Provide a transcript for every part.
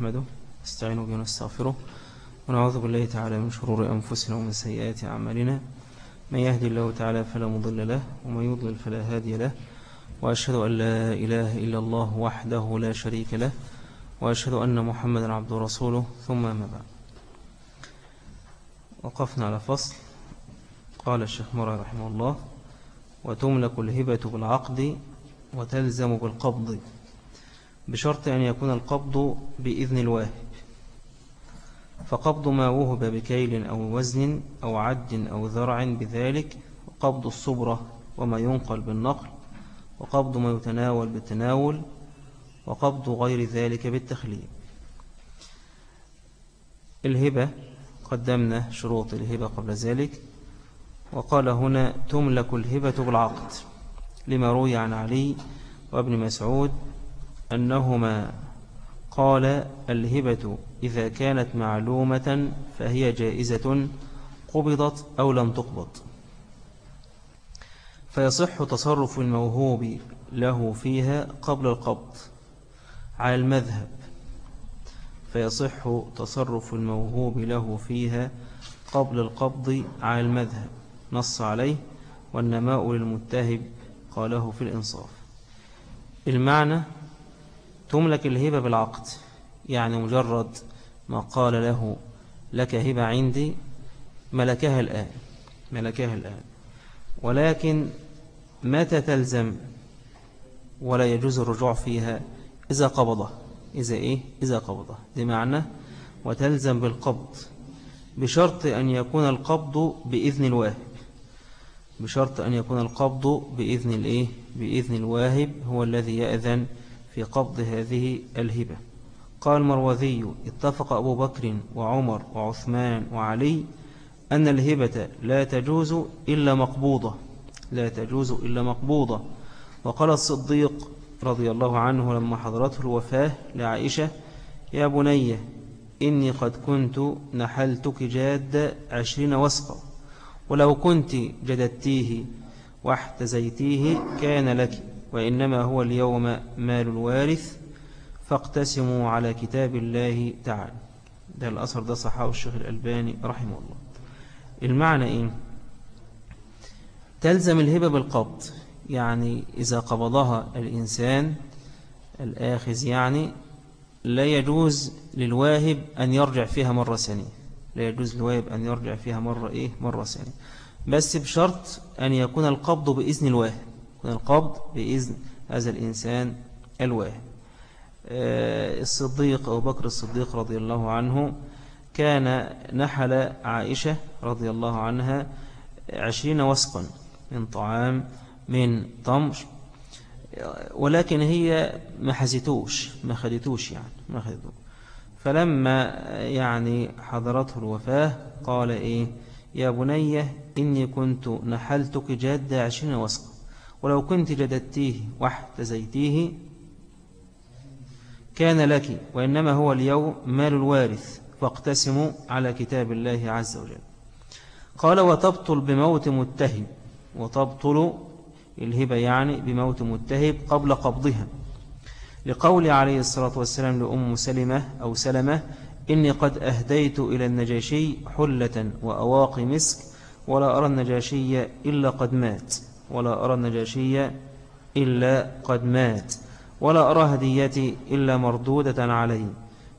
نحمده نستعين به ونستغفره ونعوذ بالله تعالى من شرور أنفسنا ومن سيئات أعمالنا. من يهدي الله تعالى فلا مضل له ومن يضلل فلا هادي له. وأشهد أن لا إله إلا الله وحده لا شريك له وأشهد أن محمدا عبد رسوله ثم ما بعد. وقفنا على فصل. قال الشيخ مرى رحمه الله وتملك الهبة بالعقد وتلزم بالقبض. بشرط أن يكون القبض بإذن الواهب فقبض ما وهب بكيل أو وزن أو عد أو ذرع بذلك وقبض الصبرة وما ينقل بالنقل وقبض ما يتناول بالتناول وقبض غير ذلك بالتخليل. الهبة قدمنا شروط الهبة قبل ذلك وقال هنا تملك الهبة بالعقد لما روي عن علي وابن مسعود أنهما قال الهبة إذا كانت معلومة فهي جائزة قبضت أو لم تقبض. فيصح تصرف الموهوب له فيها قبل القبض على المذهب. فيصح تصرف الموهوب له فيها قبل القبض على المذهب. نص عليه والنماء للمتهب قاله في الإنصاف. المعنى تملك الهبة بالعقد يعني مجرد ما قال له لك هبة عندي ملكها الآن ملكها الآن. ولكن متى تلزم ولا يجوز الرجوع فيها؟ إذا قبضه. إذا إيه؟ إذا قبضه. بمعنى وتلزم بالقبض بشرط أن يكون القبض بإذن الواهب. بشرط أن يكون القبض بإذن الإيه؟ بإذن الواهب هو الذي يأذن في قبض هذه الهبة. قال مروذي اتفق أبو بكر وعمر وعثمان وعلي أن الهبة لا تجوز إلا مقبوضة. لا تجوز إلا مقبوضة. وقال الصديق رضي الله عنه لما حضرته الوفاة لعائشة يا بني إني قد كنت نحلتك جاد عشرين وسقا ولو كنت جددتيه واحتزيتيه كان لك. وإنما هو اليوم مال الوارث فاقتسموا على كتاب الله تعالى. ده الأثر ده صحاه الشيخ الألباني رحمه الله. المعنى إيه؟ تلزم الهبة بالقبض. يعني إذا قبضها الإنسان الآخذ يعني لا يجوز للواهب أن يرجع فيها مرة ثانية. لا يجوز للواهب أن يرجع فيها مرة إيه؟ مرة ثانية. بس بشرط أن يكون القبض بإذن الواهب. يكون القبض بإذن هذا الإنسان الواهب آه، الصديق أو بكر الصديق رضي الله عنه كان نحل عائشة رضي الله عنها عشرين وسقا من طعام من تمر ولكن هي ما حزتوش ما خدتوش يعني ما خدتوش. فلما يعني حضرته الوفاة قال إيه؟ يا بني إني كنت نحلتك جاد عشرين وسقا. ولو كنت جددتيه واحتزيتيه كان لك وإنما هو اليوم مال الوارث فاقتسموا على كتاب الله عز وجل. قال وتبطل بموت متهم وتبطل الهبة يعني بموت متهب قبل قبضها. لقول عليه الصلاة والسلام لأم سلمة أو سلمة إني قد أهديت إلى النجاشي حلة وأواقي مسك ولا أرى النجاشي إلا قد مات. ولا أرى النجاشي إلا قد مات ولا أرى هديتي إلا مردودة علي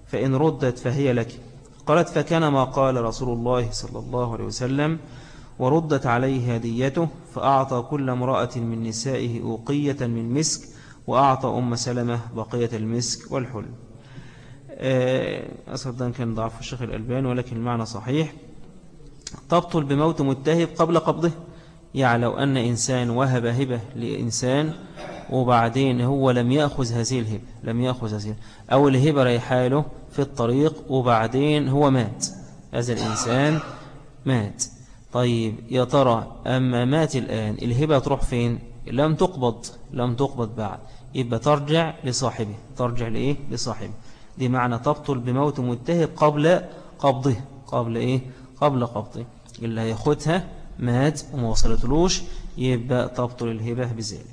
فإن ردت فهي لك. قالت فكان ما قال رسول الله صلى الله عليه وسلم وردت عليه هديته فأعطى كل امرأة من نسائه أوقية من مسك وأعطى أم سلمة بقية المسك والحل أصدقا كان ضعف الشيخ الألبان ولكن المعنى صحيح. تبطل بموت متهب قبل قبضه. يعني لو أن إنسان وهب هبة لإنسان وبعدين هو لم يأخذ هذه الهبة لم يأخذ هذه أو الهبة ريحاله في الطريق وبعدين هو مات. هذا الإنسان مات. طيب يا ترى أما مات الآن الهبة تروح فين؟ لم تقبض لم تقبض بعد. يبقى ترجع لصاحبه. ترجع لإيه؟ لصاحبه. دي معنى تبطل بموت متهب قبل قبضه. قبل إيه؟ قبل قبضه. اللي هياخدها مات وما وصلتلوش يبقى تبطل الهبة بذلك.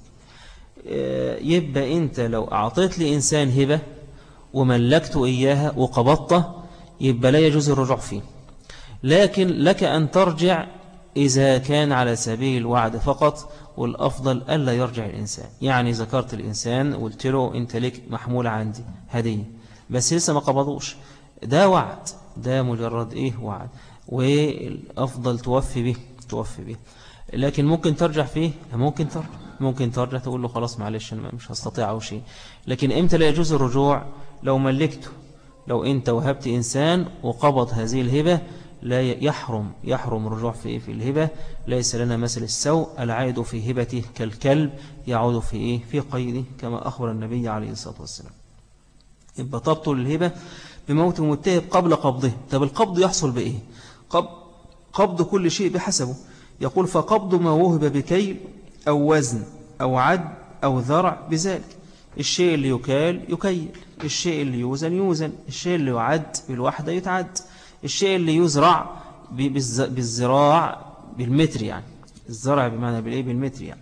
يبقى أنت لو أعطيت لإنسان هبة وملكت إياها وقبضته يبقى لا يجوز الرجوع فيه. لكن لك أن ترجع إذا كان على سبيل الوعد فقط والأفضل ألا يرجع الإنسان. يعني ذكرت الإنسان وقلت له أنت لك محمولة عندي هدية. بس لسه ما قبضوش. ده وعد. ده مجرد إيه؟ وعد. والأفضل توفي به. توفي به لكن ممكن ترجع فيه؟ ممكن ترجع ممكن ترجع تقول له خلاص معلش أنا مش هستطيع أو شيء. لكن إمتى لا يجوز الرجوع؟ لو ملكته لو أنت وهبت إنسان وقبض هذه الهبة لا يحرم يحرم الرجوع في في الهبة. ليس لنا مثل السوء. العائد في هبته كالكلب يعود في إيه؟ في قيده كما أخبر النبي عليه الصلاة والسلام. يبقى تبطل الهبة بموت متهب قبل قبضه. طب القبض يحصل بإيه؟ قبض كل شيء بحسبه. يقول فقبض ما وهب بكيل أو وزن أو عد أو ذرع بذلك. الشيء اللي يكال يكيل الشيء اللي يوزن يوزن الشيء اللي يعد بالوحدة يتعد. الشيء اللي يزرع بالزراع بالمتر يعني. الزرع بمعنى بالإيه؟ بالمتر يعني.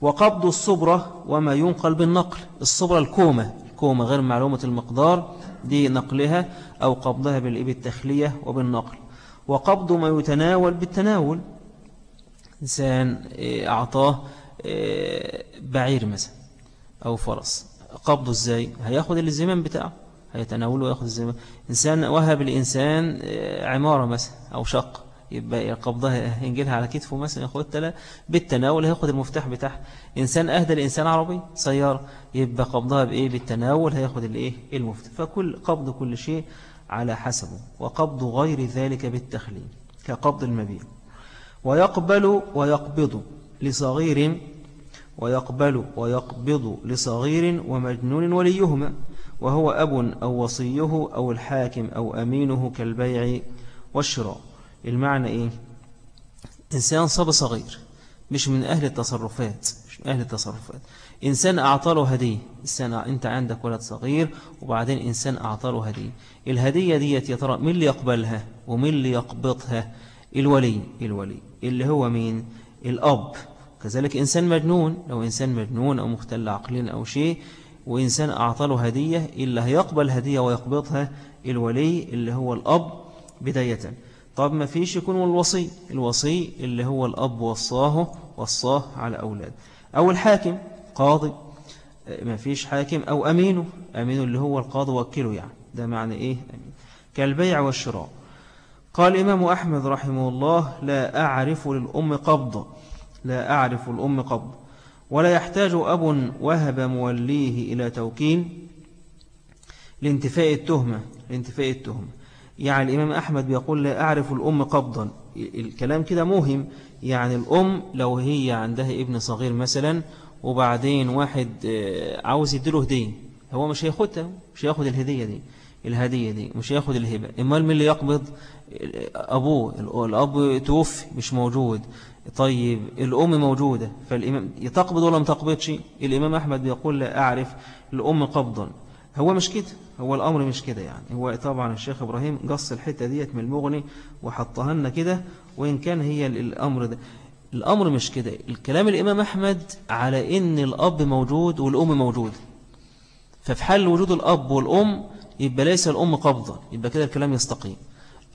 وقبض الصبرة وما ينقل بالنقل. الصبرة الكومة. الكومة غير معلومة المقدار دي نقلها أو قبضها بالإيه؟ بالتخلية وبالنقل. وقبض ما يتناول بالتناول. إنسان إيه، أعطاه إيه، بعير مثلا أو فرس. قبضه إزاي؟ هياخد الزمان بتاعه هيتناوله ويأخذ الزمان إنسان وهب الإنسان إيه، عمارة مثلا أو شق يبقى قبضها ينجلها على كتفه مثلا ياخد تلا بالتناول هياخد المفتاح بتاعها إنسان أهدى الإنسان عربي سيارة يبقى قبضها بإيه؟ بالتناول هياخد الإيه؟ المفتاح. فكل قبض كل شيء على حسبه وقبض غير ذلك بالتخليل كقبض المبيع. ويقبل ويقبض لصغير ويقبل ويقبض لصغير ومجنون وليهما وهو أب أو وصيه أو الحاكم أو أمينه كالبيع والشراء. المعنى إيه؟ إنسان صب صغير مش من أهل التصرفات مش من أهل التصرفات. إنسان أعطاله هدية إنسان أنت عندك ولد صغير وبعدين إنسان أعطاله هدية. الهدية دي يا ترى مين اللي يقبلها ومين اللي يقبضها؟ الولي الولي. اللي هو مين؟ الأب. كذلك إنسان مجنون لو إنسان مجنون أو مختل عقلين أو شيء وإنسان أعطاله هدية اللي هيقبل هدية ويقبضها الولي اللي هو الأب بداية. طب ما فيش يكون الوصي الوصي اللي هو الأب وصاه وصاه على أولاد. أو الحاكم. قاضي ما فيش حاكم أو أمينه أمينه اللي هو القاضي وكله يعني. ده معنى إيه؟ أمين. كالبيع والشراء. قال الإمام أحمد رحمه الله لا أعرف للأم قبض. لا أعرف الأم قبض. ولا يحتاج أب وهب موليه إلى توكين لانتفاء التهمة لانتفاء التهمة. يعني الإمام أحمد بيقول لا أعرف الأم قبضا. الكلام كده مهم يعني الأم لو هي عندها ابن صغير مثلا وبعدين واحد آه، عاوز يديله هدية. هو مش هياخدها مش هياخد الهدية دي الهدية دي مش هياخد الهبة. امال مين اللي يقبض؟ أبوه. الأب توفي مش موجود. طيب الأم موجودة فالإمام تقبض ولا ما تقبضش؟ الإمام أحمد بيقول لا أعرف. الأم قبضا هو مش كده؟ هو الأمر مش كده يعني. هو طبعا الشيخ إبراهيم قص الحتة ديت من المغني وحطها لنا كده وإن كان هي الأمر ده. الأمر مش كده. الكلام الإمام أحمد على إن الأب موجود والأم موجود. ففي حال وجود الأب والأم يبقى ليس الأم قبضة يبقى كده الكلام يستقيم.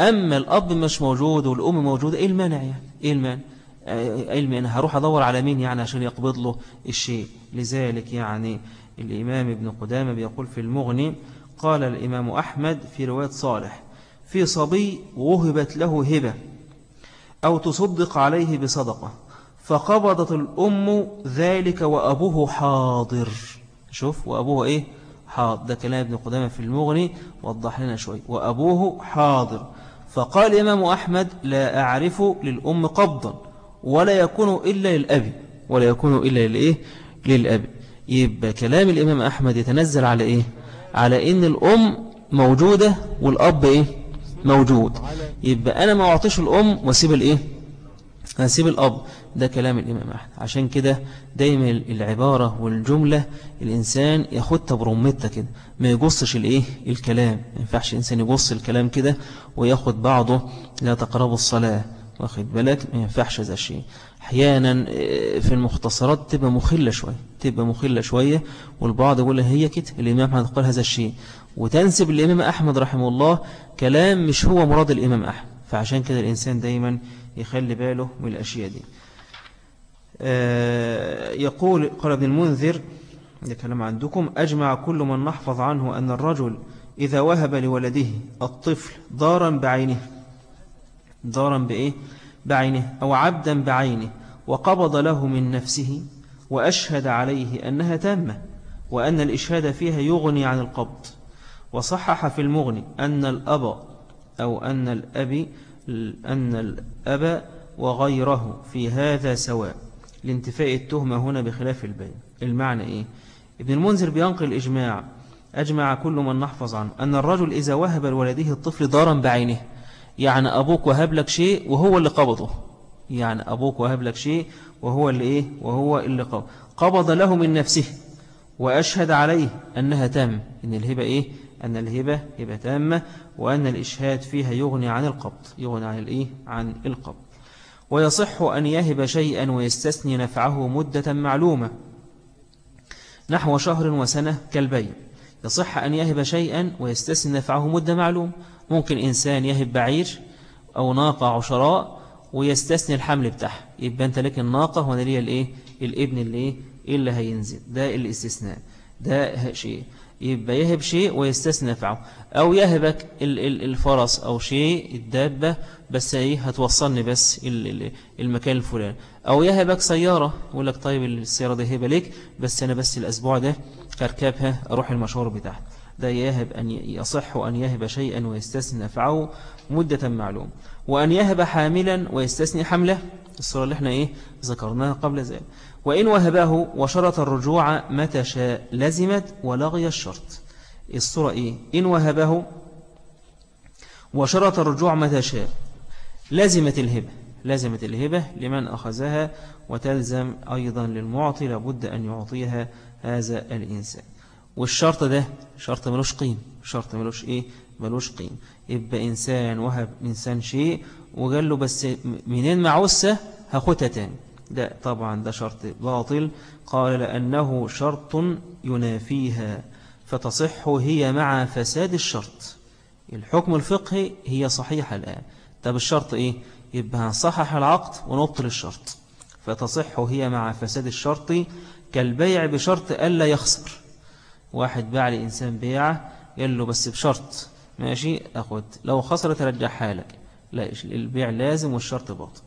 أما الأب مش موجود والأم موجودة إيه المانع يعني؟ إيه المانع؟ إيه المانع؟ هروح أدور على مين يعني عشان يقبض له الشيء؟ لذلك يعني الإمام ابن قدامة بيقول في المغني قال الإمام أحمد في رواية صالح في صبي وهبت له هبة. أو تصدق عليه بصدقة. فقبضت الأم ذلك وأبوه حاضر. شوف وأبوه إيه؟ حاضر. ده كلام ابن قدامة في المغني وضح لنا شوي. وأبوه حاضر. فقال الإمام أحمد لا أعرف للأم قبضا ولا يكون إلا للأب ولا يكون إلا للإيه للأب يبقى كلام الإمام أحمد يتنزل على إيه؟ على إن الأم موجودة والأب إيه؟ موجود. يبقى أنا ما أعطيش الأم وأسيب الإيه؟ هسيب الأب. ده كلام الإمام أحمد. عشان كده دايما العبارة والجملة الإنسان ياخدها برمتها كده. ما يقصش الإيه؟ الكلام. ما ينفعش الإنسان يقص الكلام كده وياخد بعضه. لا تقربوا الصلاة. واخد بالك؟ ما ينفعش ذا شيء أحيانا آه، في المختصرات تبقى مخلة شوية. تبقى مخلة شوية والبعض يقول هي كده. الإمام أحمد قال هذا الشيء. وتنسب الإمام أحمد رحمه الله كلام مش هو مراد الإمام أحمد. فعشان كده الإنسان دايما يخلي باله من الأشياء دي. آه، يقول قال ابن المنذر كلام عندكم أجمع كل من نحفظ عنه أن الرجل إذا وهب لولده الطفل دارا بعينه. دارا بإيه؟ بعينه أو عبدا بعينه وقبض له من نفسه وأشهد عليه أنها تامة وأن الإشهاد فيها يغني عن القبض. وصحح في المغني أن الأب أو أن الأب أن الأب وغيره في هذا سواء. لانتفاء التهمة هنا بخلاف البين. المعنى إيه؟ ابن المنذر بينقل الإجماع. أجمع كل من نحفظ عنه. أن الرجل إذا وهب لولده الطفل دارا بعينه. يعني أبوك وهب لك شيء وهو اللي قبضه. يعني أبوك وهب لك شيء وهو اللي إيه؟ وهو اللي قبض قبض له من نفسه. وأشهد عليه أنها تام إن الهبة إيه؟ أن الهبة هبة تامة وأن الإشهاد فيها يغني عن القبض. يغني عن الإيه؟ عن القبض. ويصح أن يهب شيئا ويستثني نفعه مدة معلومة نحو شهر وسنة كالبيع. يصح أن يهب شيئا ويستثني نفعه مدة معلوم ممكن إنسان يهب بعير أو ناقة عشراء ويستثني الحمل بتاعها. يبقى أنت لك الناقة وأنا ليا الإيه؟ الإبن اللي إيه؟ اللي هينزل. ده الاستثناء. ده شيء. يبقى يهب شيء ويستثنى نفعه أو يهبك الفرس أو شيء الدابة بس إيه هتوصلني بس المكان الفلاني. أو يهبك سيارة يقول لك طيب السيارة دي هبة ليك بس أنا بس الأسبوع ده أركبها أروح المشوار بتاعها. ده يهب أن يصح أن يهب شيئا ويستثني نفعه مدة معلوم وأن يهب حاملا ويستثني حملة. الصورة اللي إحنا إيه ذكرناها قبل ذلك. وإن وهبه وشرط الرجوع متى شاء لزمت ولغي الشرط. الصورة إيه؟ إن وهبه وشرط الرجوع متى شاء لزمت الهبة. لزمت الهبة لمن أخذها وتلزم أيضا للمعطي لابد أن يعطيها هذا الإنسان. والشرط ده شرط ملوش قيم شرط ملوش إيه؟ ملوش قيم يبقى إنسان وهب إنسان شيء وقال له بس منين معوسة؟ هاخدها تاني. ده طبعا ده شرط باطل. قال لأنه شرط ينافيها فتصح هي مع فساد الشرط. الحكم الفقهي هي صحيحة الآن. طب الشرط إيه؟ يبقى هنصحح العقد ونبطل الشرط. فتصح هي مع فساد الشرط كالبيع بشرط ألا يخسر. واحد باع لإنسان بيعة قال له بس بشرط. ماشي؟ أخذ لو خسر ترجعها لك. لا البيع لازم والشرط باطل.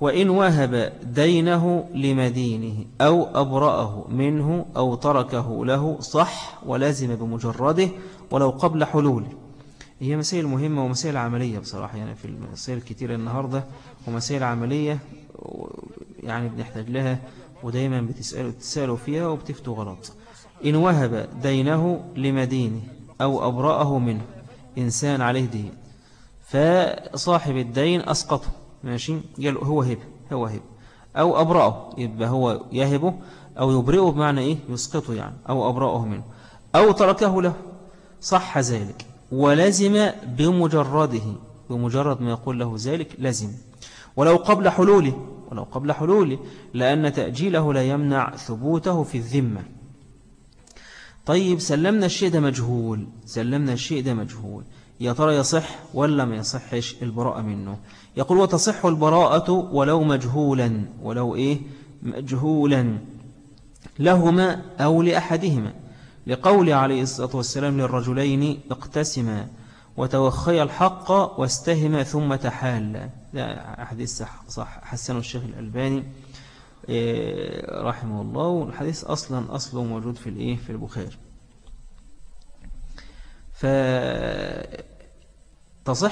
وإن وهب دينه لمدينه أو أبرأه منه أو تركه له صح ولازم بمجرده ولو قبل حلوله. هي مسائل مهمة ومسائل عملية بصراحة يعني في المسائل الكتيرة النهاردة ومسائل عملية يعني بنحتاج لها ودايما بتسألوا, تسألوا فيها وبتفتوا غلط. إن وهب دينه لمدينه أو أبرأه منه إنسان عليه دين فصاحب الدين أسقطه. ماشي؟ قال هو هب هو هب أو أبرأه يبقى هو يهبه أو يبرئه بمعنى إيه؟ يسقطه يعني أو أبرأه منه. أو تركه له. صح ذلك. ولزم بمجرده بمجرد ما يقول له ذلك لزم. ولو قبل حلوله ولو قبل حلوله لأن تأجيله لا يمنع ثبوته في الذمة. طيب سلمنا الشيء ده مجهول سلمنا الشيء ده مجهول. يا ترى يصح ولا ما يصحش؟ البراءة منه. يقول وتصح البراءة ولو مجهولا ولو إيه؟ مجهولا لهما أو لأحدهما. لقول عليه الصلاة والسلام للرجلين اقتسما وتوخي الحق واستهم ثم تحال لا حديث صح حسن الشيخ الألباني إيه، رحمه الله. والحديث أصلا أصله موجود في الإيه؟ في البخاري. فتصح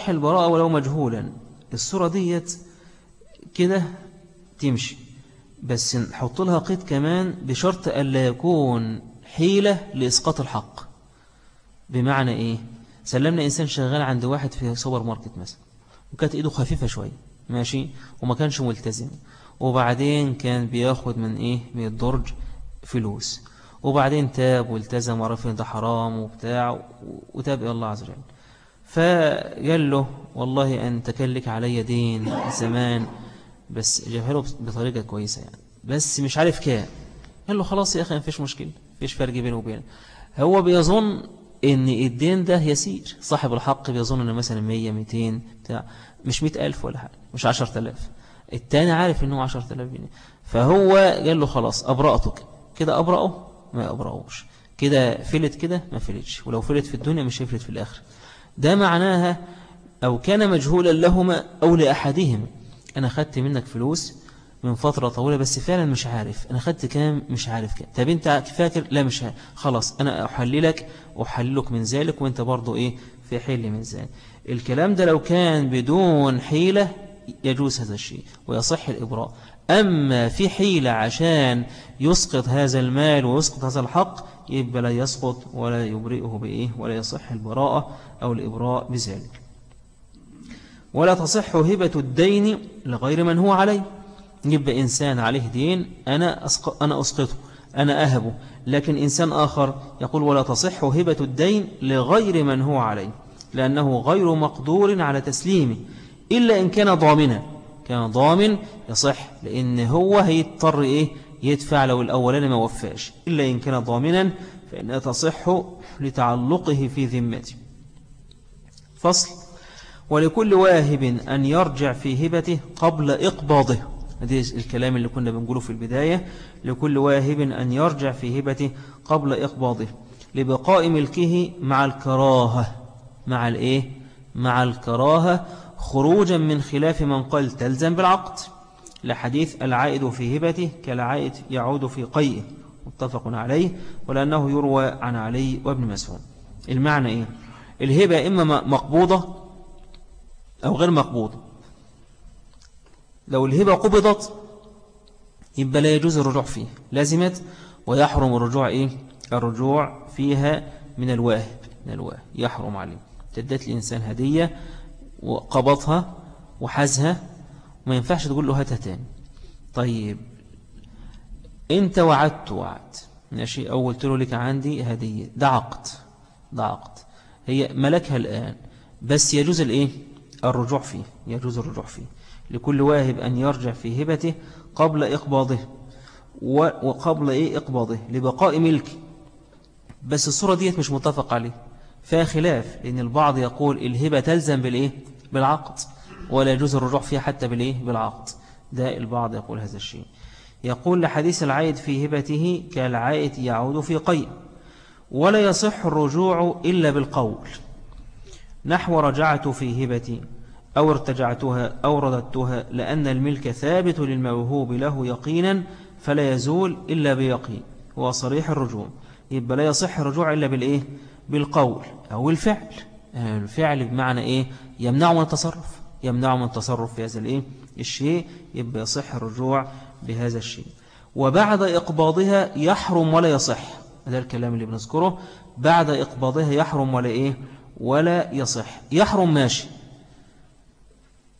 البراءة ولو مجهولا. الصورة ديت كده تمشي. بس نحط لها قيد كمان بشرط ألا يكون حيلة لإسقاط الحق. بمعنى إيه؟ سلمنا إنسان شغال عند واحد في سوبر ماركت مثلا وكانت إيده خفيفة شوية ماشي؟ وما كانش ملتزم. وبعدين كان بياخد من إيه؟ من الدرج فلوس. وبعدين تاب والتزم وعرف إن ده حرام وبتاع وتاب إلى الله عز وجل. فقال له والله أنت كان لك علي دين زمان بس جابها له بطريقة كويسة يعني بس مش عارف كام. قال له خلاص يا أخي مفيش مشكلة مفيش فرق بينه وبينه هو بيظن إن الدين ده يسير. صاحب الحق بيظن إنه مثلا 100 200 بتاع مش 100000 ولا حاجة مش 10000 التاني عارف إنه 10000 جنيه. فهو قال له خلاص أبرأتك. كده أبرأه؟ ما أبرأوش كده فلت كده؟ ما فلتش. ولو فلت في الدنيا مش هيفلت في الآخر ده معناها أو كان مجهولا لهما أو لأحدهم أنا خدت منك فلوس من فترة طويلة بس فعلا مش عارف. أنا خدت كام مش عارف كام طب أنت فاكر؟ لا مش عارف. خلاص أنا أحللك أحللك من ذلك وأنت برضو إيه؟ في حل من ذلك. الكلام ده لو كان بدون حيلة يجوز هذا الشيء ويصح الإبراء. أما في حيلة عشان يسقط هذا المال ويسقط هذا الحق يبقى لا يسقط ولا يبرئه بإيه ولا يصح البراءة أو الإبراء بذلك. ولا تصح هبة الدين لغير من هو عليه. يبقى إنسان عليه دين أنا, أسق... أنا أسقطه أنا أهبه. لكن إنسان آخر يقول ولا تصح هبة الدين لغير من هو عليه لأنه غير مقدور على تسليمه إلا إن كان ضامنا. كان ضامن يصح لأن هو هيضطر إيه؟ يدفع لو الأولاني ما وفاش إلا إن كان ضامنا فإنها تصح لتعلقه في ذمته. فصل. ولكل واهب أن يرجع في هبته قبل إقباضه. هذه الكلام اللي كنا بنقوله في البداية. لكل واهب أن يرجع في هبته قبل إقباضه. لبقاء ملكه مع الكراهة. مع الإيه؟ مع الكراهة. خروجا من خلاف من قال تلزم بالعقد. لحديث العائد في هبته كالعائد يعود في قيئه متفق عليه ولأنه يروى عن علي وابن مسعود. المعنى إيه؟ الهبة إما مقبوضة أو غير مقبوضة. لو الهبة قبضت يبقى لا يجوز الرجوع فيه لازمت ويحرم الرجوع إيه؟ الرجوع فيها من الواهب من الواهب يحرم عليه. تدت الإنسان هدية وقبضها وحزها وما ينفعش تقول له هاتها تاني. طيب انت وعدت وعد ماشي؟ أو قلت له لك عندي هدية. ده عقد. ده عقد. هي ملكها الآن. بس يجوز الإيه؟ الرجوع فيه. يجوز الرجوع فيه. لكل واهب أن يرجع في هبته قبل إقباضه. وقبل إيه؟ إقباضه. لبقاء ملك بس الصورة ديت مش متفق عليه. فيها خلاف. لأن البعض يقول الهبة تلزم بالإيه؟ بالعقد. ولا يجوز الرجوع فيها حتى بالإيه؟ بالعقد. ده البعض يقول هذا الشيء. يقول لحديث العائد في هبته كالعائد يعود في قيء. ولا يصح الرجوع إلا بالقول. نحو رجعت في هبتي أو ارتجعتها أو رددتها لأن الملك ثابت للموهوب له يقينا فلا يزول إلا بيقين. هو صريح الرجوع. يبقى لا يصح الرجوع إلا بالإيه؟ بالقول أو الفعل. الفعل بمعنى إيه؟ يمنع من التصرف. يمنع من التصرف في هذا الإيه؟ الشيء يبقى يصح الرجوع بهذا الشيء. وبعد إقباضها يحرم ولا يصح. هذا الكلام اللي بنذكره. بعد إقباضها يحرم ولا إيه؟ ولا يصح. يحرم ماشي.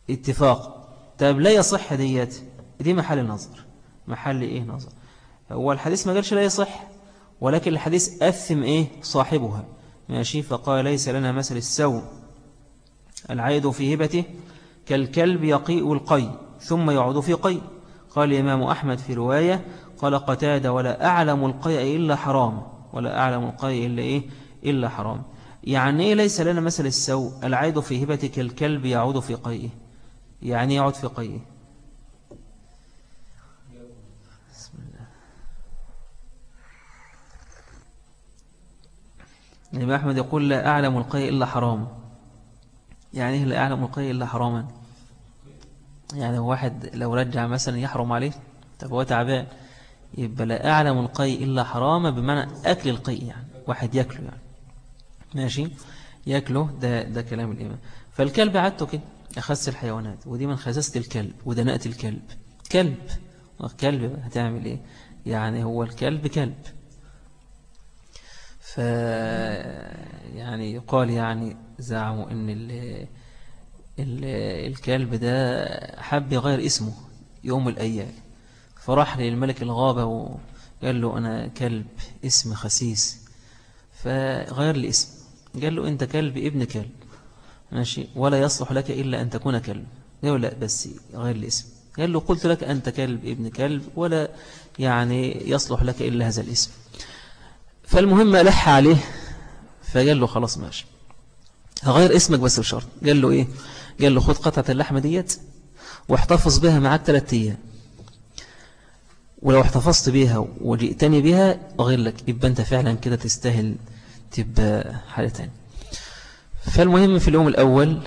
اتفاق. طيب لا يصح ديت دي محل نظر. محل إيه نظر؟ هو الحديث ما قالش لا يصح ولكن الحديث أثم إيه؟ صاحبها. ماشي؟ فقال ليس لنا مثل السوء. العيد في هبته كالكلب يقيء القي ثم يعود في قي. قال الإمام أحمد في رواية قال قتاد ولا أعلم القي إلا حرام. ولا أعلم القي إلا إيه؟ إلا حرام. يعني إيه ليس لنا مثل السوء؟ العيد في هبته كالكلب يعود في قيئه يعني يعود في قيئه الإمام أحمد يقول لا أعلم القي إلا حرام. يعني لا أعلم القي إلا حراما. يعني واحد لو رجع مثلا يحرم عليه طب هو تعبان يبقى لا أعلم القي إلا حراما بمعنى أكل القي يعني واحد يأكله يعني. ماشي؟ يأكله ده, ده كلام الإمام. فالكلب عدته كده أخس الحيوانات ودي من خسست الكلب ودناءة الكلب. كلب. كلب هتعمل إيه؟ يعني هو الكلب كلب. ف يعني يقال يعني زعموا إن ال ال الكلب ده حب يغير اسمه يوم الأيام. فراح للملك الغابة وقال له أنا كلب اسم خسيس. فغير لي قال له أنت كلب ابن كلب. ماشي. ولا يصلح لك إلا أن تكون كلب. قال لا بس غير لي قال له قلت لك أنت كلب ابن كلب ولا يعني يصلح لك إلا هذا الاسم. فالمهم ألح عليه. فقال له خلاص ماشي. هغير اسمك بس بشرط. قال له إيه؟ قال له خد قطعة اللحمة ديت واحتفظ بها معاك ثلاثة أيام. ولو احتفظت بيها وجئتني بها أغير لك. يبقى أنت فعلا كده تستاهل تبقى حاجة تانية. فالمهم في اليوم الأول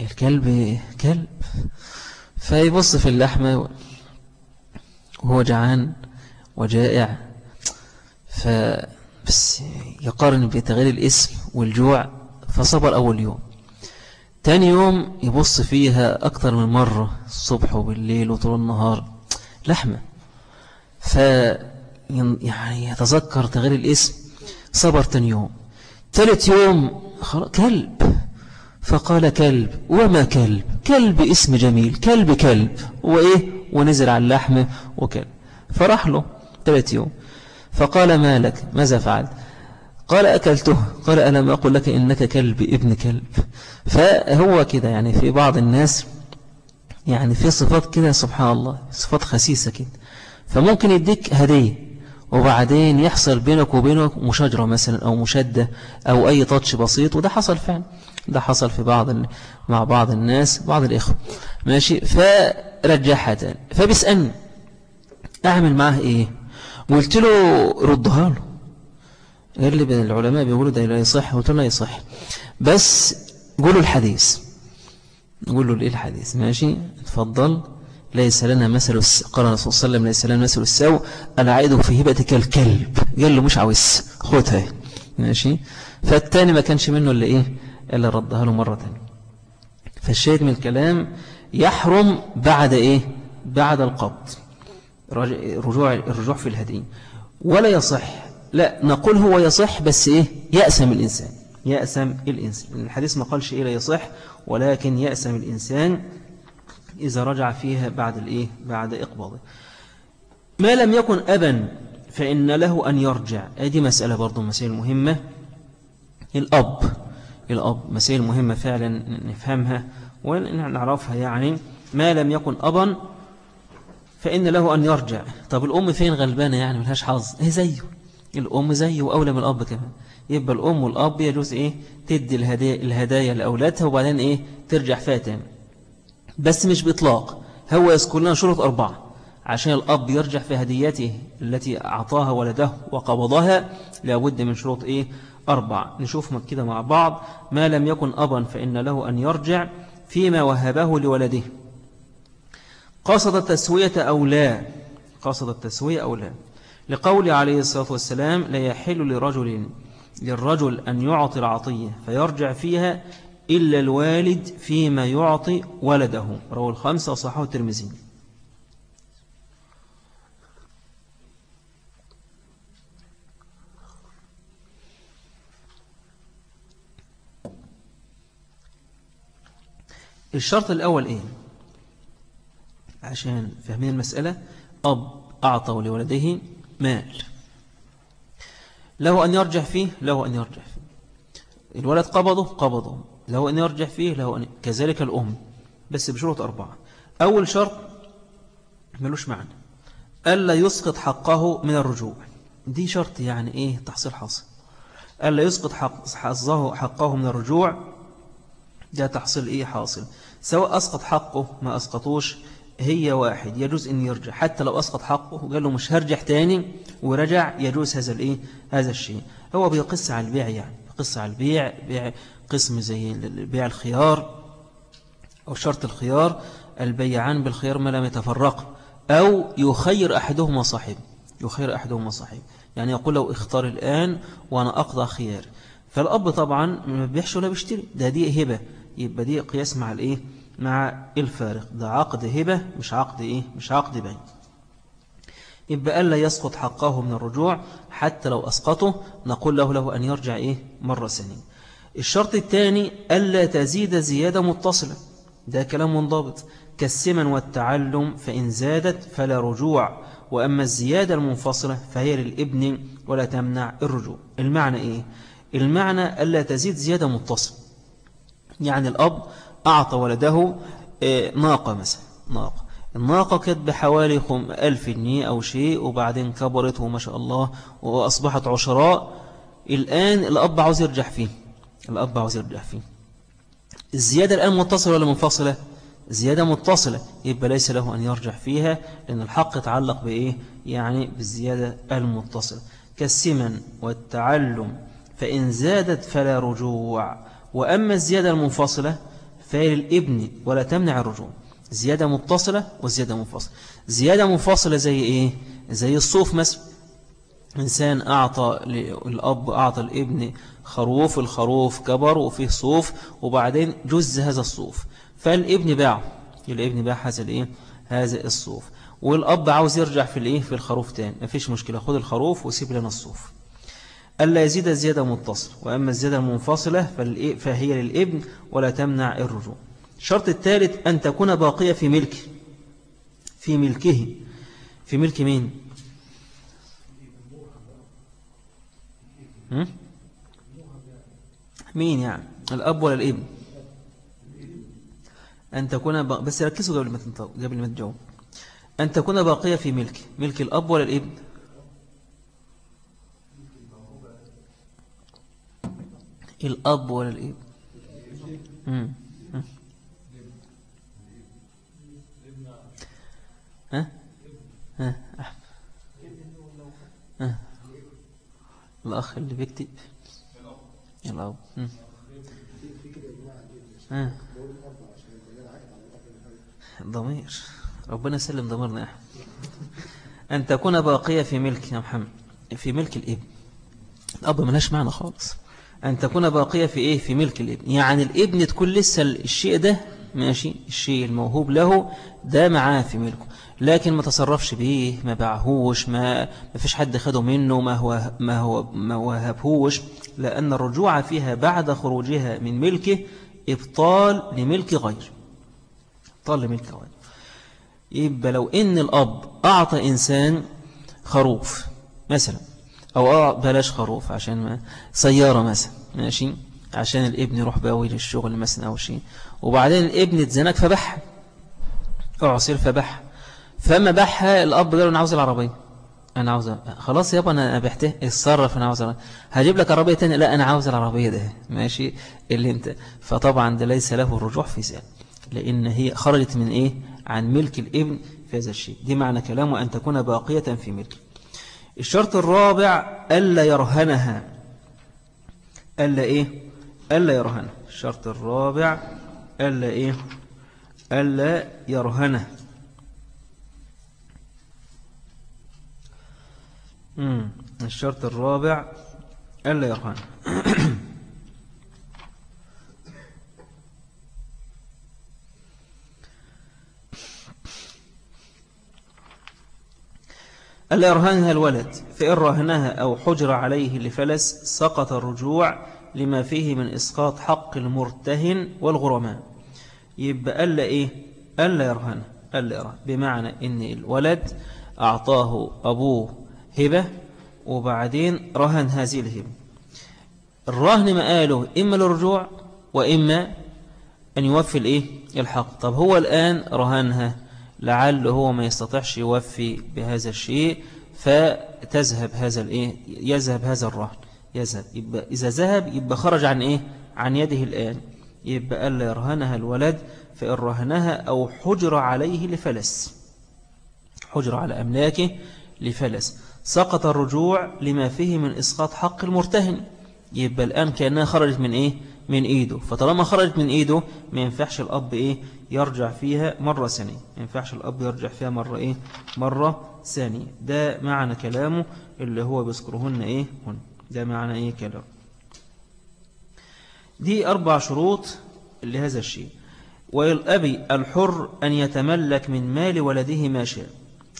الكلب كلب فيبص في اللحمة وهو جعان وجائع. فبس يقارن بتغيير الاسم والجوع فصبر أول يوم. تاني يوم يبص فيها أكتر من مرة الصبح وبالليل وطول النهار لحمة. ف يعني يتذكر تغيير الاسم صبر تاني يوم. ثالث يوم كلب. فقال كلب وما كلب؟ كلب اسم جميل كلب كلب. وإيه؟ ونزل على اللحم وكلب. فراح له ثلاث يوم. فقال ما لك؟ ماذا فعلت؟ قال أكلته قال ما أقول لك إنك كلب ابن كلب. فهو كده يعني في بعض الناس يعني في صفات كده سبحان الله صفات خسيسة كده. فممكن يديك هدية وبعدين يحصل بينك وبينك مشاجرة مثلا أو مشدة أو أي تاتش بسيط. وده حصل فعلا. ده حصل في بعض مع بعض الناس بعض الإخوة. ماشي؟ فرجعها تاني. فبيسألني أعمل معاه إيه؟ قلت له ردها له. قال لي العلماء بيقولوا ده لا يصح له لا يصح. بس قولوا الحديث. نقول له إيه الحديث؟ ماشي؟ اتفضل. ليس لنا مثل قال الرسول صلى الله عليه وسلم ليس لنا مثل السوء. أنا عائده في هبتك الكلب. قال له مش عاوز. خدها ماشي؟ فالتاني ما كانش منه اللي إيه؟ إلا ردها له مرة تانية. فالشاهد من الكلام يحرم بعد إيه؟ بعد القبض. رجوع الرجوع في الهدين ولا يصح. لا نقول هو يصح بس إيه؟ يأسم الإنسان. يأسم الإنسان. الحديث ما قالش إيه لا يصح ولكن يأسم الإنسان إذا رجع فيها بعد الإيه؟ بعد إقباضه. ما لم يكن أبا فإن له أن يرجع. هذه مسألة برضو مسائل مهمة. الأب. الأب مسائل مهمة فعلا نفهمها ونعرفها يعني. ما لم يكن أبا فإن له أن يرجع. طب الأم فين غلبانة يعني؟ ملهاش حظ. إيه زيه؟ الأم زيه وأولى من الأب كمان. يبقى الأم والأب يجوز إيه؟ تدي الهدايا, الهدايا لأولادها وبعدين إيه؟ ترجع فيها تاني. بس مش بإطلاق. هو يذكر لنا شروط أربعة. عشان الأب يرجع في هديته التي أعطاها ولده وقبضها لابد من شروط إيه؟ أربع نشوف كده مع بعض. ما لم يكن أبا فإن له أن يرجع فيما وهبه لولده. قصد التسوية أو لا؟ قصد التسوية أو لا؟ لقول عليه الصلاة والسلام لا يحل لرجل للرجل أن يعطي العطية فيرجع فيها إلا الوالد فيما يعطي ولده. رواه الخمسة وصححه الترمذي. الشرط الأول إيه؟ عشان فهمين المسألة أب أعطى لولده مال. له أن يرجع فيه له أن يرجع فيه. الولد قبضه قبضه. له أن يرجع فيه له أن كذلك الأم بس بشروط أربعة. أول شرط ملوش معنى. ألا يسقط حقه من الرجوع. دي شرط يعني إيه؟ تحصيل حاصل. ألا يسقط حق حظه حقه من الرجوع ده تحصيل إيه؟ حاصل. سواء أسقط حقه ما أسقطوش هي واحد يجوز أن يرجع. حتى لو أسقط حقه وقال له مش هرجع تاني ورجع يجوز هذا الإيه؟ هذا الشيء. هو بيقص على البيع يعني بيقص على البيع بيع قسم زي بيع الخيار أو شرط الخيار البيعان بالخيار ما لم يتفرق أو يخير أحدهما صاحب يخير أحدهما صاحب. يعني يقول له اختار الآن وأنا أقضى خيار. فالأب طبعا ما بيحش ولا بيشتري. ده دي هبة. يبقى دي قياس مع الإيه؟ مع الفارق. ده عقد هبة مش عقد إيه؟ مش عقد بين يبقى ألا يسقط حقه من الرجوع حتى لو أسقطه نقول له له أن يرجع إيه؟ مرة ثانية. الشرط الثاني ألا تزيد زيادة متصلة. ده كلام منضبط. كالسمن والتعلم فإن زادت فلا رجوع. وأما الزيادة المنفصلة فهي للابن ولا تمنع الرجوع. المعنى إيه؟ المعنى ألا تزيد زيادة متصلة. يعني الأب أعطى ولده آه، ناقة مثلا ناقة. الناقة كانت بحوالي ألف جنيه أو شيء وبعدين كبرت وما شاء الله وأصبحت عشراء. الآن الأب عاوز يرجع فيه الأب عاوز يرجع فيه الزيادة الآن متصلة ولا منفصلة؟ زيادة متصلة. يبقى ليس له أن يرجع فيها لأن الحق يتعلق بإيه؟ يعني بالزيادة المتصلة. كالسمن والتعلم فإن زادت فلا رجوع. وأما الزيادة المنفصلة فهي للابن ولا تمنع الرجوع. زيادة متصلة وزيادة منفصلة. زيادة منفصلة زي إيه؟ زي الصوف مثلا. إنسان أعطى الأب أعطى الابن خروف الخروف كبر وفيه صوف وبعدين جز هذا الصوف. فالابن باع. الابن باع هذا الإيه؟ هذا الصوف. والأب عاوز يرجع في الإيه؟ في الخروف تاني. مفيش مشكلة. خد الخروف وسيب لنا الصوف. ألا يزيد الزيادة متصل وأما الزيادة المنفصلة فهي للإبن ولا تمنع الرجوع. الشرط الثالث أن تكون باقية في ملكه في ملكه. في ملك مين؟ مين يعني؟ الأب ولا الإبن؟ أن تكون. بس ركزوا قبل ما قبل ما تجاوب. أن تكون باقية في ملك ملك الأب ولا الإبن؟ الأب ولا ها؟ الأخ اللي بيكتب. الأب ضمير. ربنا سلم ضميرنا أن تكون باقية في ملك يا محمد. في ملك الابن الأب ملاش معنى خالص. أن تكون باقية في إيه؟ في ملك الابن. يعني الابن تكون لسه الشيء ده ماشي الشيء الموهوب له ده معاه في ملكه. لكن ما تصرفش به ما باعهوش ما ما فيش حد خده منه ما هو ما هو ما وهبهوش. لأن الرجوع فيها بعد خروجها من ملكه إبطال لملك غير إبطال لملك غير يبقى لو إن الأب أعطى إنسان خروف مثلا أو آه بلاش خروف عشان ما سيارة مثلا ماشي؟ عشان الابن يروح باوي للشغل مثلا أو شيء. وبعدين الابن اتزنك فبح. أعصر فبح. فما بحها الأب قال أنا عاوز العربية. أنا عاوز خلاص يابا أنا بحته اتصرف أنا عاوز هجيب لك عربية تانية. لا أنا عاوز العربية ده ماشي؟ اللي أنت فطبعا ده ليس له الرجوع في ذلك لأن هي خرجت من إيه؟ عن ملك الابن في هذا الشيء. دي معنى كلامه أن تكون باقية في ملك الشرط الرابع ألا يرهنها. ألا إيه؟ ألا يرهنها. الشرط الرابع ألا إيه؟ ألا يرهنه الشرط الرابع ألا يرهن ألا يرهنها الولد فإن رهنها أو حجر عليه لفلس سقط الرجوع لما فيه من إسقاط حق المرتهن والغرماء. يبقى ألا إيه؟ ألا يرهن ألا يرهن بمعنى إن الولد أعطاه أبوه هبة وبعدين رهن هذه الهبة. الرهن ما قاله إما للرجوع وإما أن يوفي الإيه؟ الحق. طب هو الآن رهنها لعل هو ما يستطيعش يوفي بهذا الشيء فتذهب هذا الإيه يذهب هذا الرهن. يذهب. يبقى إذا ذهب يبقى خرج عن إيه؟ عن يده الآن. يبقى ألا يرهنها الولد فإن رهنها أو حجر عليه لفلس. حجر على أملاكه لفلس. سقط الرجوع لما فيه من إسقاط حق المرتهن. يبقى الآن كأنها خرجت من إيه؟ من إيده. فطالما خرجت من إيده ما ينفعش الأب إيه؟ يرجع فيها مرة ثانية. ما ينفعش الأب يرجع فيها مرة إيه؟ مرة ثانية. ده معنى كلامه اللي هو بيذكرهن إيه؟ هن. ده معنى إيه كلام دي أربع شروط لهذا الشيء. والأبي الحر أن يتملك من مال ولده ما شاء.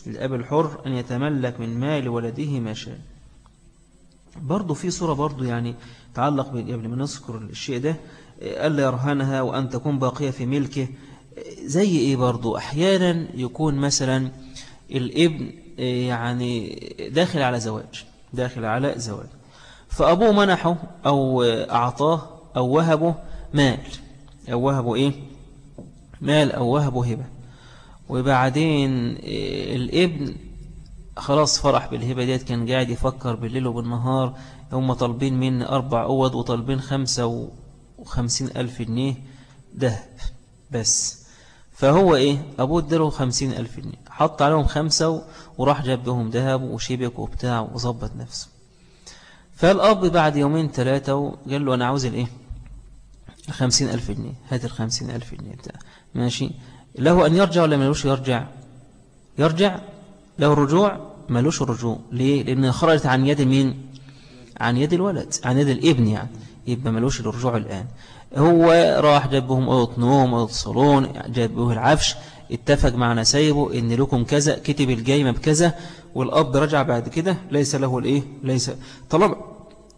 الأب الحر أن يتملك من مال ولده ما شاء. برضو في صورة برضو يعني تعلق قبل ما نذكر الشيء ده ألا يرهنها وأن تكون باقية في ملكه. زي إيه برضو؟ أحيانا يكون مثلا الابن يعني داخل على زواج داخل على زواج. فأبوه منحه أو أعطاه أو وهبه مال. أو وهبه إيه؟ مال أو وهبه هبة. وبعدين الابن خلاص فرح بالهبة ديت كان قاعد يفكر بالليل وبالنهار هم طالبين مني أربع أوض وطالبين خمسة وخمسين ألف جنيه دهب بس. فهو إيه؟ أبوه اداله خمسين ألف جنيه. حط عليهم خمسة وراح جاب بهم دهب وشبك وبتاع وظبط نفسه. فالأب بعد يومين ثلاثة قال له أنا عاوز الإيه؟ خمسين ألف جنيه. هات الخمسين ألف جنيه بتاع. ماشي؟ له أن يرجع ولا ملوش يرجع؟ يرجع؟ له الرجوع ملوش الرجوع ليه؟ لأن خرجت عن يد مين؟ عن يد الولد عن يد الابن يعني يبقى ملوش الرجوع الآن. هو راح جابهم أوضة نوم أوضة صالون جابه العفش اتفق مع نسايبه إن لكم كذا كتب الجايمة بكذا والأب رجع بعد كده ليس له الإيه؟ ليس. طالما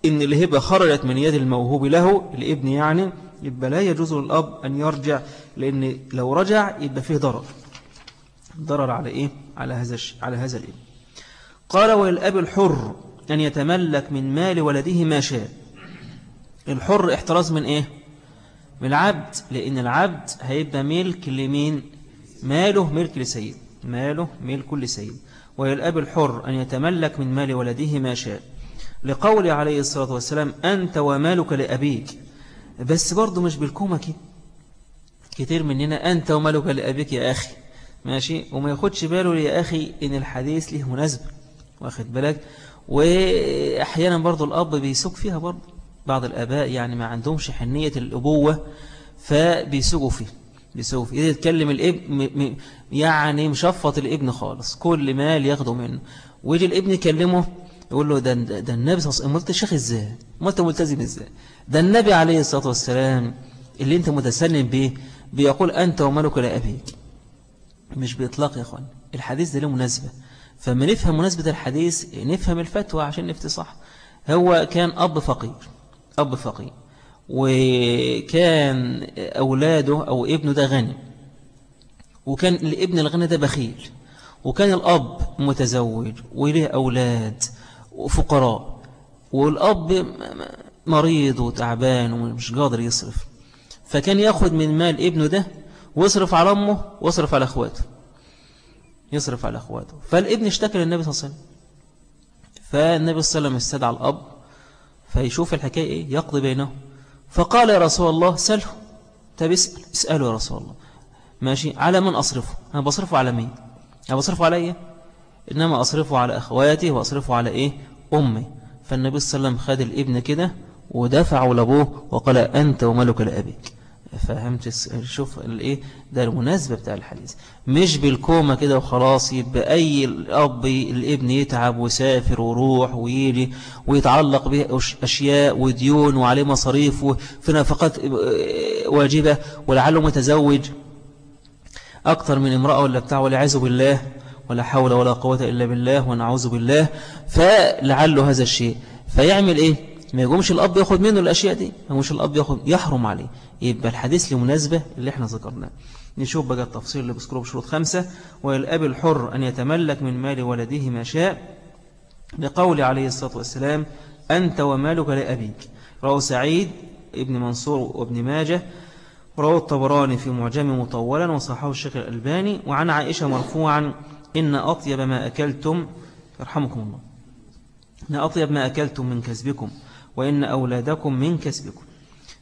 إن الهبة خرجت من يد الموهوب له الابن يعني يبقى لا يجوز للأب أن يرجع لأن لو رجع يبقى فيه ضرر. ضرر على إيه؟ على هذا على هذا الابن. قال وللأب الحر أن يتملك من مال ولده ما شاء. الحر احتراز من إيه؟ من العبد لأن العبد هيبقى ملك لمين؟ ماله ملك لسيد. ماله ملك لسيد. وللأب الحر أن يتملك من مال ولده ما شاء. لقول عليه الصلاة والسلام أنت ومالك لأبيك. بس برضه مش بالكومة كتير مننا أنت ومالك لأبيك يا أخي. ماشي؟ وما ياخدش باله يا أخي إن الحديث له مناسبة. واخد بالك؟ وأحيانا برضه الأب بيسوق فيها برضه بعض الآباء يعني ما عندهمش حنية الأبوة فبيسوقوا فيه بيسوقوا فيه إذا يتكلم الابن يعني مشفط الإبن خالص كل مال ياخده منه. ويجي الإبن يكلمه يقول له ده, ده النبي صلى الله عليه وسلم شيخ إزاي؟ ما أنت ملتزم إزاي؟ ده النبي عليه الصلاة والسلام اللي أنت متسلم به بيقول أنت وملك لأبيك مش بإطلاق يا أخوان الحديث ده له مناسبة. فما نفهم مناسبة الحديث نفهم الفتوى عشان نفتي صح هو كان أب فقير أب فقير. وكان أولاده أو ابنه ده غني. وكان الابن الغني ده بخيل. وكان الأب متزوج وله أولاد وفقراء. والأب مريض وتعبان ومش قادر يصرف. فكان يأخذ من مال ابنه ده ويصرف على أمه ويصرف على أخواته. يصرف على أخواته. فالابن اشتكى للنبي صلى الله عليه وسلم. فالنبي صلى الله عليه وسلم استدعى الأب فيشوف الحكاية إيه؟ يقضي بينه فقال يا رسول الله سله. طب اسأل اسأله يا رسول الله. ماشي؟ على من أصرفه؟ أنا بصرفه على مين؟ أنا بصرفه على إيه؟ إنما أصرفه على أخواتي وأصرفه على إيه؟ أمي. فالنبي صلى الله عليه وسلم خد الابن كده ودفعه لأبوه وقال أنت وملك لأبيك. فهمت شوف الإيه؟ ده المناسبة بتاع الحديث. مش بالكومة كده وخلاص يبقى أي الأب الابن يتعب ويسافر ويروح ويجي ويتعلق به أشياء وديون وعليه مصاريف وفي نفقات واجبة ولعله متزوج. أكثر من امرأة ولا بتاع والعياذ بالله ولا حول ولا قوة إلا بالله ونعوذ بالله. فلعله هذا الشيء. فيعمل إيه؟ ما يقومش الأب ياخد منه الأشياء دي ما يقومش الأب ياخد يحرم عليه. يبقى الحديث لمناسبة اللي إحنا ذكرناه. نشوف بقى التفصيل اللي بذكره بشروط خمسة. والأب الحر أن يتملك من مال ولده ما شاء لقول عليه الصلاة والسلام أنت ومالك لأبيك. رواه سعيد ابن منصور وابن ماجه رواه الطبراني في معجم مطولا وصححه الشيخ الألباني. وعن عائشة مرفوعا إن أطيب ما أكلتم يرحمكم الله. إن أطيب ما أكلتم من كسبكم. وإن أولادكم من كسبكم.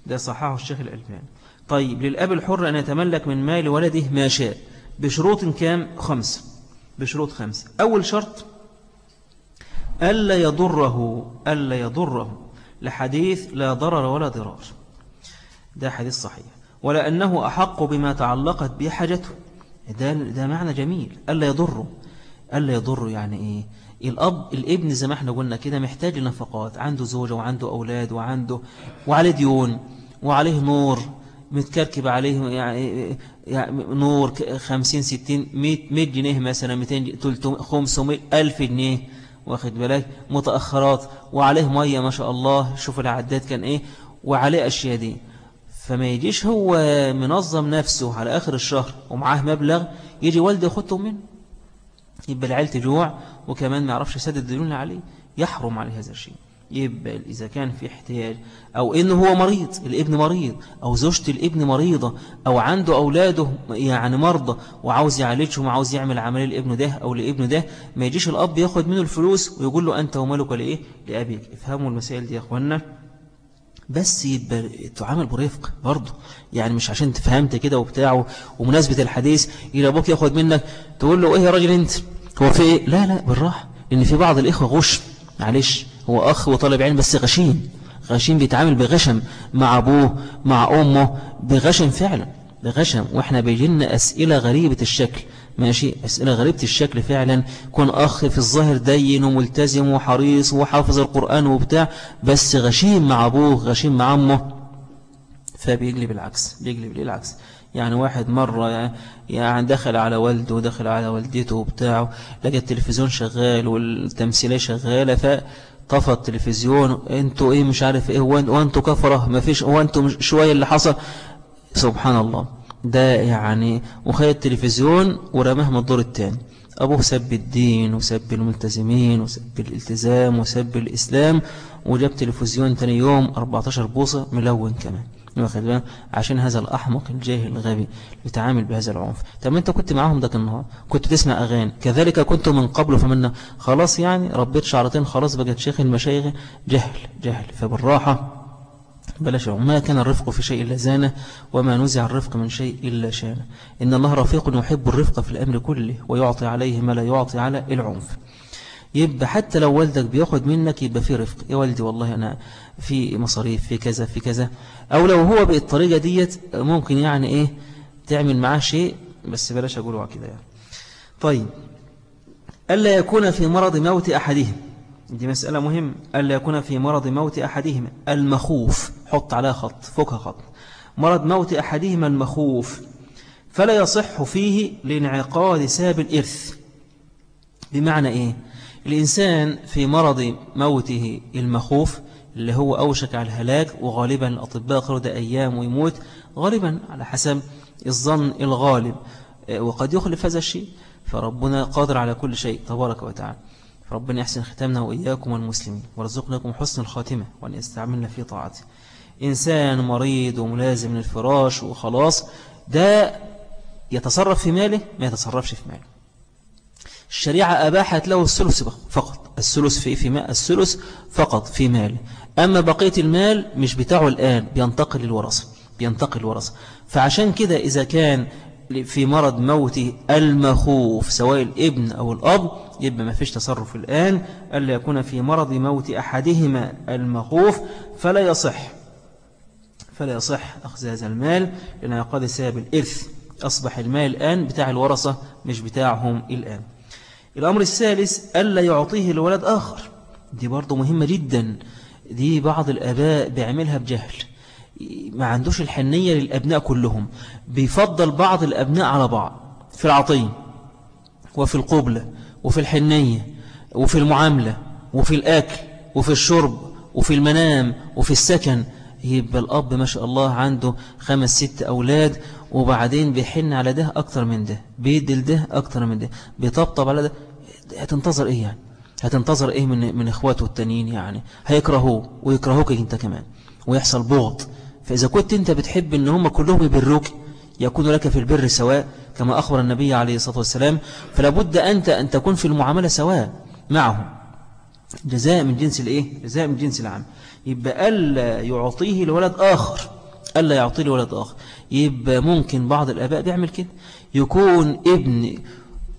ده صححه الشيخ الألباني. طيب للأب الحر أن يتملك من مال ولده ما شاء. بشروط كام؟ خمس. بشروط خمس. أول شرط ألا يضره ألا يضره لحديث لا ضرر ولا ضرار. ده حديث صحيح. ولا أنه أحق بما تعلقت به حاجته. ده, ده معنى جميل. ألا يضره. ألا يضره يعني إيه؟ الأب الابن زي ما إحنا قلنا كده محتاج لنفقات عنده زوجة وعنده أولاد وعنده وعليه ديون وعليه نور متكركب عليه يعني, يعني نور خمسين ستين مئة جنيه مثلا مئتين خمسمائة ألف جنيه واخد بالك؟ متأخرات وعليه مية ما شاء الله شوف العداد كان إيه؟ وعليه أشياء دي. فما يجيش هو منظم نفسه على آخر الشهر ومعاه مبلغ يجي والده يخطه منه. يبقى العيل تجوع وكمان ما يعرفش يسدد اللي عليه يحرم عليه هذا الشيء. يبقى إذا كان في احتياج أو إنه هو مريض الابن مريض أو زوجة الابن مريضة أو عنده أولاده يعني مرضى وعاوز يعالجهم وعاوز يعمل عملية لابنه ده أو لابنه ده ما يجيش الأب ياخد منه الفلوس ويقول له أنت ومالك لإيه؟ لأبيك. افهموا المسائل دي يا أخوانا بس يبقى تعامل برفق برضه. يعني مش عشان تفهمت كده وبتاعه ومناسبة الحديث إلى أبوك ياخد منك تقول له إيه يا راجل أنت؟ هو في إيه؟ لا لا بالراحة. لأن في بعض الإخوة غش. معلش هو أخ وطالب علم بس غشيم. غشيم بيتعامل بغشم مع أبوه مع أمه بغشم فعلا بغشم. وإحنا بيجينا أسئلة غريبة الشكل. ماشي؟ أسئلة غريبة الشكل فعلا. كون أخ في الظاهر دين وملتزم وحريص وحافظ القرآن وبتاع بس غشيم مع أبوه غشيم مع أمه. فبيقلب العكس بيقلب ليه العكس؟ يعني واحد مرة يعني دخل على والده ودخل على والدته وبتاعه لقى التلفزيون شغال والتمثيلية شغالة فطفى التلفزيون. أنتوا إيه مش عارف إيه وانتوا كفرة ما فيش وانتوا شوية اللي حصل. سبحان الله. ده يعني وخير التلفزيون ورماه من الدور الثاني أبوه سب الدين وسب الملتزمين وسب الالتزام وسب الإسلام وجاب تلفزيون تاني يوم 14 بوصة ملون كمان. واخد عشان هذا الأحمق الجاهل الغبي بيتعامل بهذا العنف. طب أنت كنت معاهم ذاك النهار؟ كنت تسمع أغاني؟ كذلك كنت من قبل فمنا خلاص يعني ربيت شعرتين خلاص بقت شيخ المشايخ جهل جهل. فبالراحة بلاش ما كان الرفق في شيء إلا زانه وما نزع الرفق من شيء إلا شانه. إن الله رفيق يحب الرفق في الأمر كله ويعطي عليه ما لا يعطي على العنف. يبقى حتى لو والدك بياخد منك يبقى في رفق. يا والدي والله أنا في مصاريف في كذا في كذا. أو لو هو بالطريقة ديت ممكن يعني إيه تعمل معاه شيء بس بلاش أقوله كده يعني. طيب. ألا يكون في مرض موت أحدهم. دي مسألة مهم ألا يكون في مرض موت أحدهما المخوف. حط عليها خط فوقها خط. مرض موت أحدهما المخوف. فلا يصح فيه لانعقاد ساب الإرث. بمعنى إيه؟ الإنسان في مرض موته المخوف اللي هو أوشك على الهلاك وغالبا الأطباء قالوا ده أيام ويموت غالبا على حسب الظن الغالب. وقد يخلف هذا الشيء فربنا قادر على كل شيء تبارك وتعالى. ربنا يحسن ختامنا وإياكم والمسلمين ورزقناكم حسن الخاتمة وأن يستعملنا في طاعته. إنسان مريض وملازم للفراش وخلاص ده يتصرف في ماله ما يتصرفش في ماله. الشريعة أباحت له الثلث فقط الثلث في في ماء الثلث فقط في ماله. أما بقية المال مش بتاعه الآن بينتقل للورثة بينتقل للورثة فعشان كده إذا كان في مرض موت المخوف سواء الابن أو الأب يبقى ما فيش تصرف الآن ألا يكون في مرض موت أحدهما المخوف فلا يصح فلا يصح أخذ هذا المال لأنه قد سبب الإرث أصبح المال الآن بتاع الورثة مش بتاعهم الآن. الأمر الثالث ألا يعطيه لولد آخر. دي برضو مهمة جدا. دي بعض الأباء بيعملها بجهل. ما عندوش الحنية للأبناء كلهم. بيفضل بعض الأبناء على بعض في العطية وفي القبلة وفي الحنية وفي المعاملة وفي الأكل وفي الشرب وفي المنام وفي السكن. يبقى الأب ما شاء الله عنده خمس ست أولاد وبعدين بيحن على ده أكتر من ده بيدل ده أكتر من ده بيطبطب على ده. هتنتظر إيه يعني؟ هتنتظر إيه من, من إخواته التانيين يعني؟ هيكرهوه ويكرهوك أنت كمان ويحصل بغض. فإذا كنت أنت بتحب أن هم كلهم يبروك يكون لك في البر سواء كما أخبر النبي عليه الصلاة والسلام فلا بد أنت أن تكون في المعاملة سواء معهم. جزاء من جنس الإيه؟ جزاء من جنس العام يبقى ألا يعطيه لولد آخر. ألا يعطيه لولد آخر. يبقى ممكن بعض الأباء بيعمل كده. يكون ابن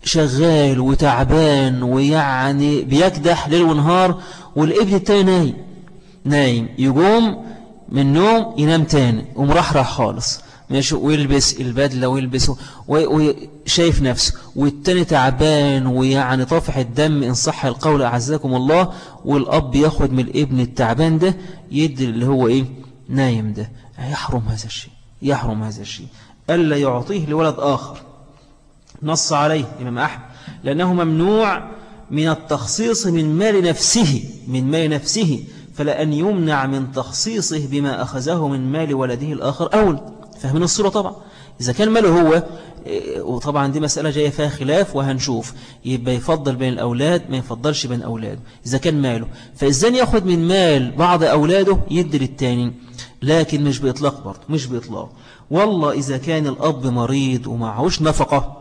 شغال وتعبان ويعني بيكدح ليل ونهار والابن التاني نايم. نايم. يقوم من نوم ينام تاني. ومرحرح خالص. ماشي. ويلبس البدلة ويلبسه وشايف نفسه. والتاني تعبان ويعني طافح الدم إن صح القول. أعزكم الله. والأب ياخد من الابن التعبان ده يدي اللي هو إيه؟ نايم ده. يحرم هذا الشيء. يحرم هذا الشيء. ألا يعطيه لولد آخر. نص عليه إمام أحمد لأنه ممنوع من التخصيص من مال نفسه من مال نفسه فلأن يمنع من تخصيصه بما أخذه من مال ولده الآخر أول فاهمين الصورة طبعا. إذا كان ماله هو إيه، وطبعا دي مسألة جاية فيها خلاف وهنشوف. يبقى يفضل بين الأولاد ما يفضلش بين أولاده إذا كان ماله فإزاي ياخد من مال بعض أولاده يدي للتاني. لكن مش بإطلاق برضه مش بإطلاق. والله إذا كان الأب مريض ومعهوش نفقة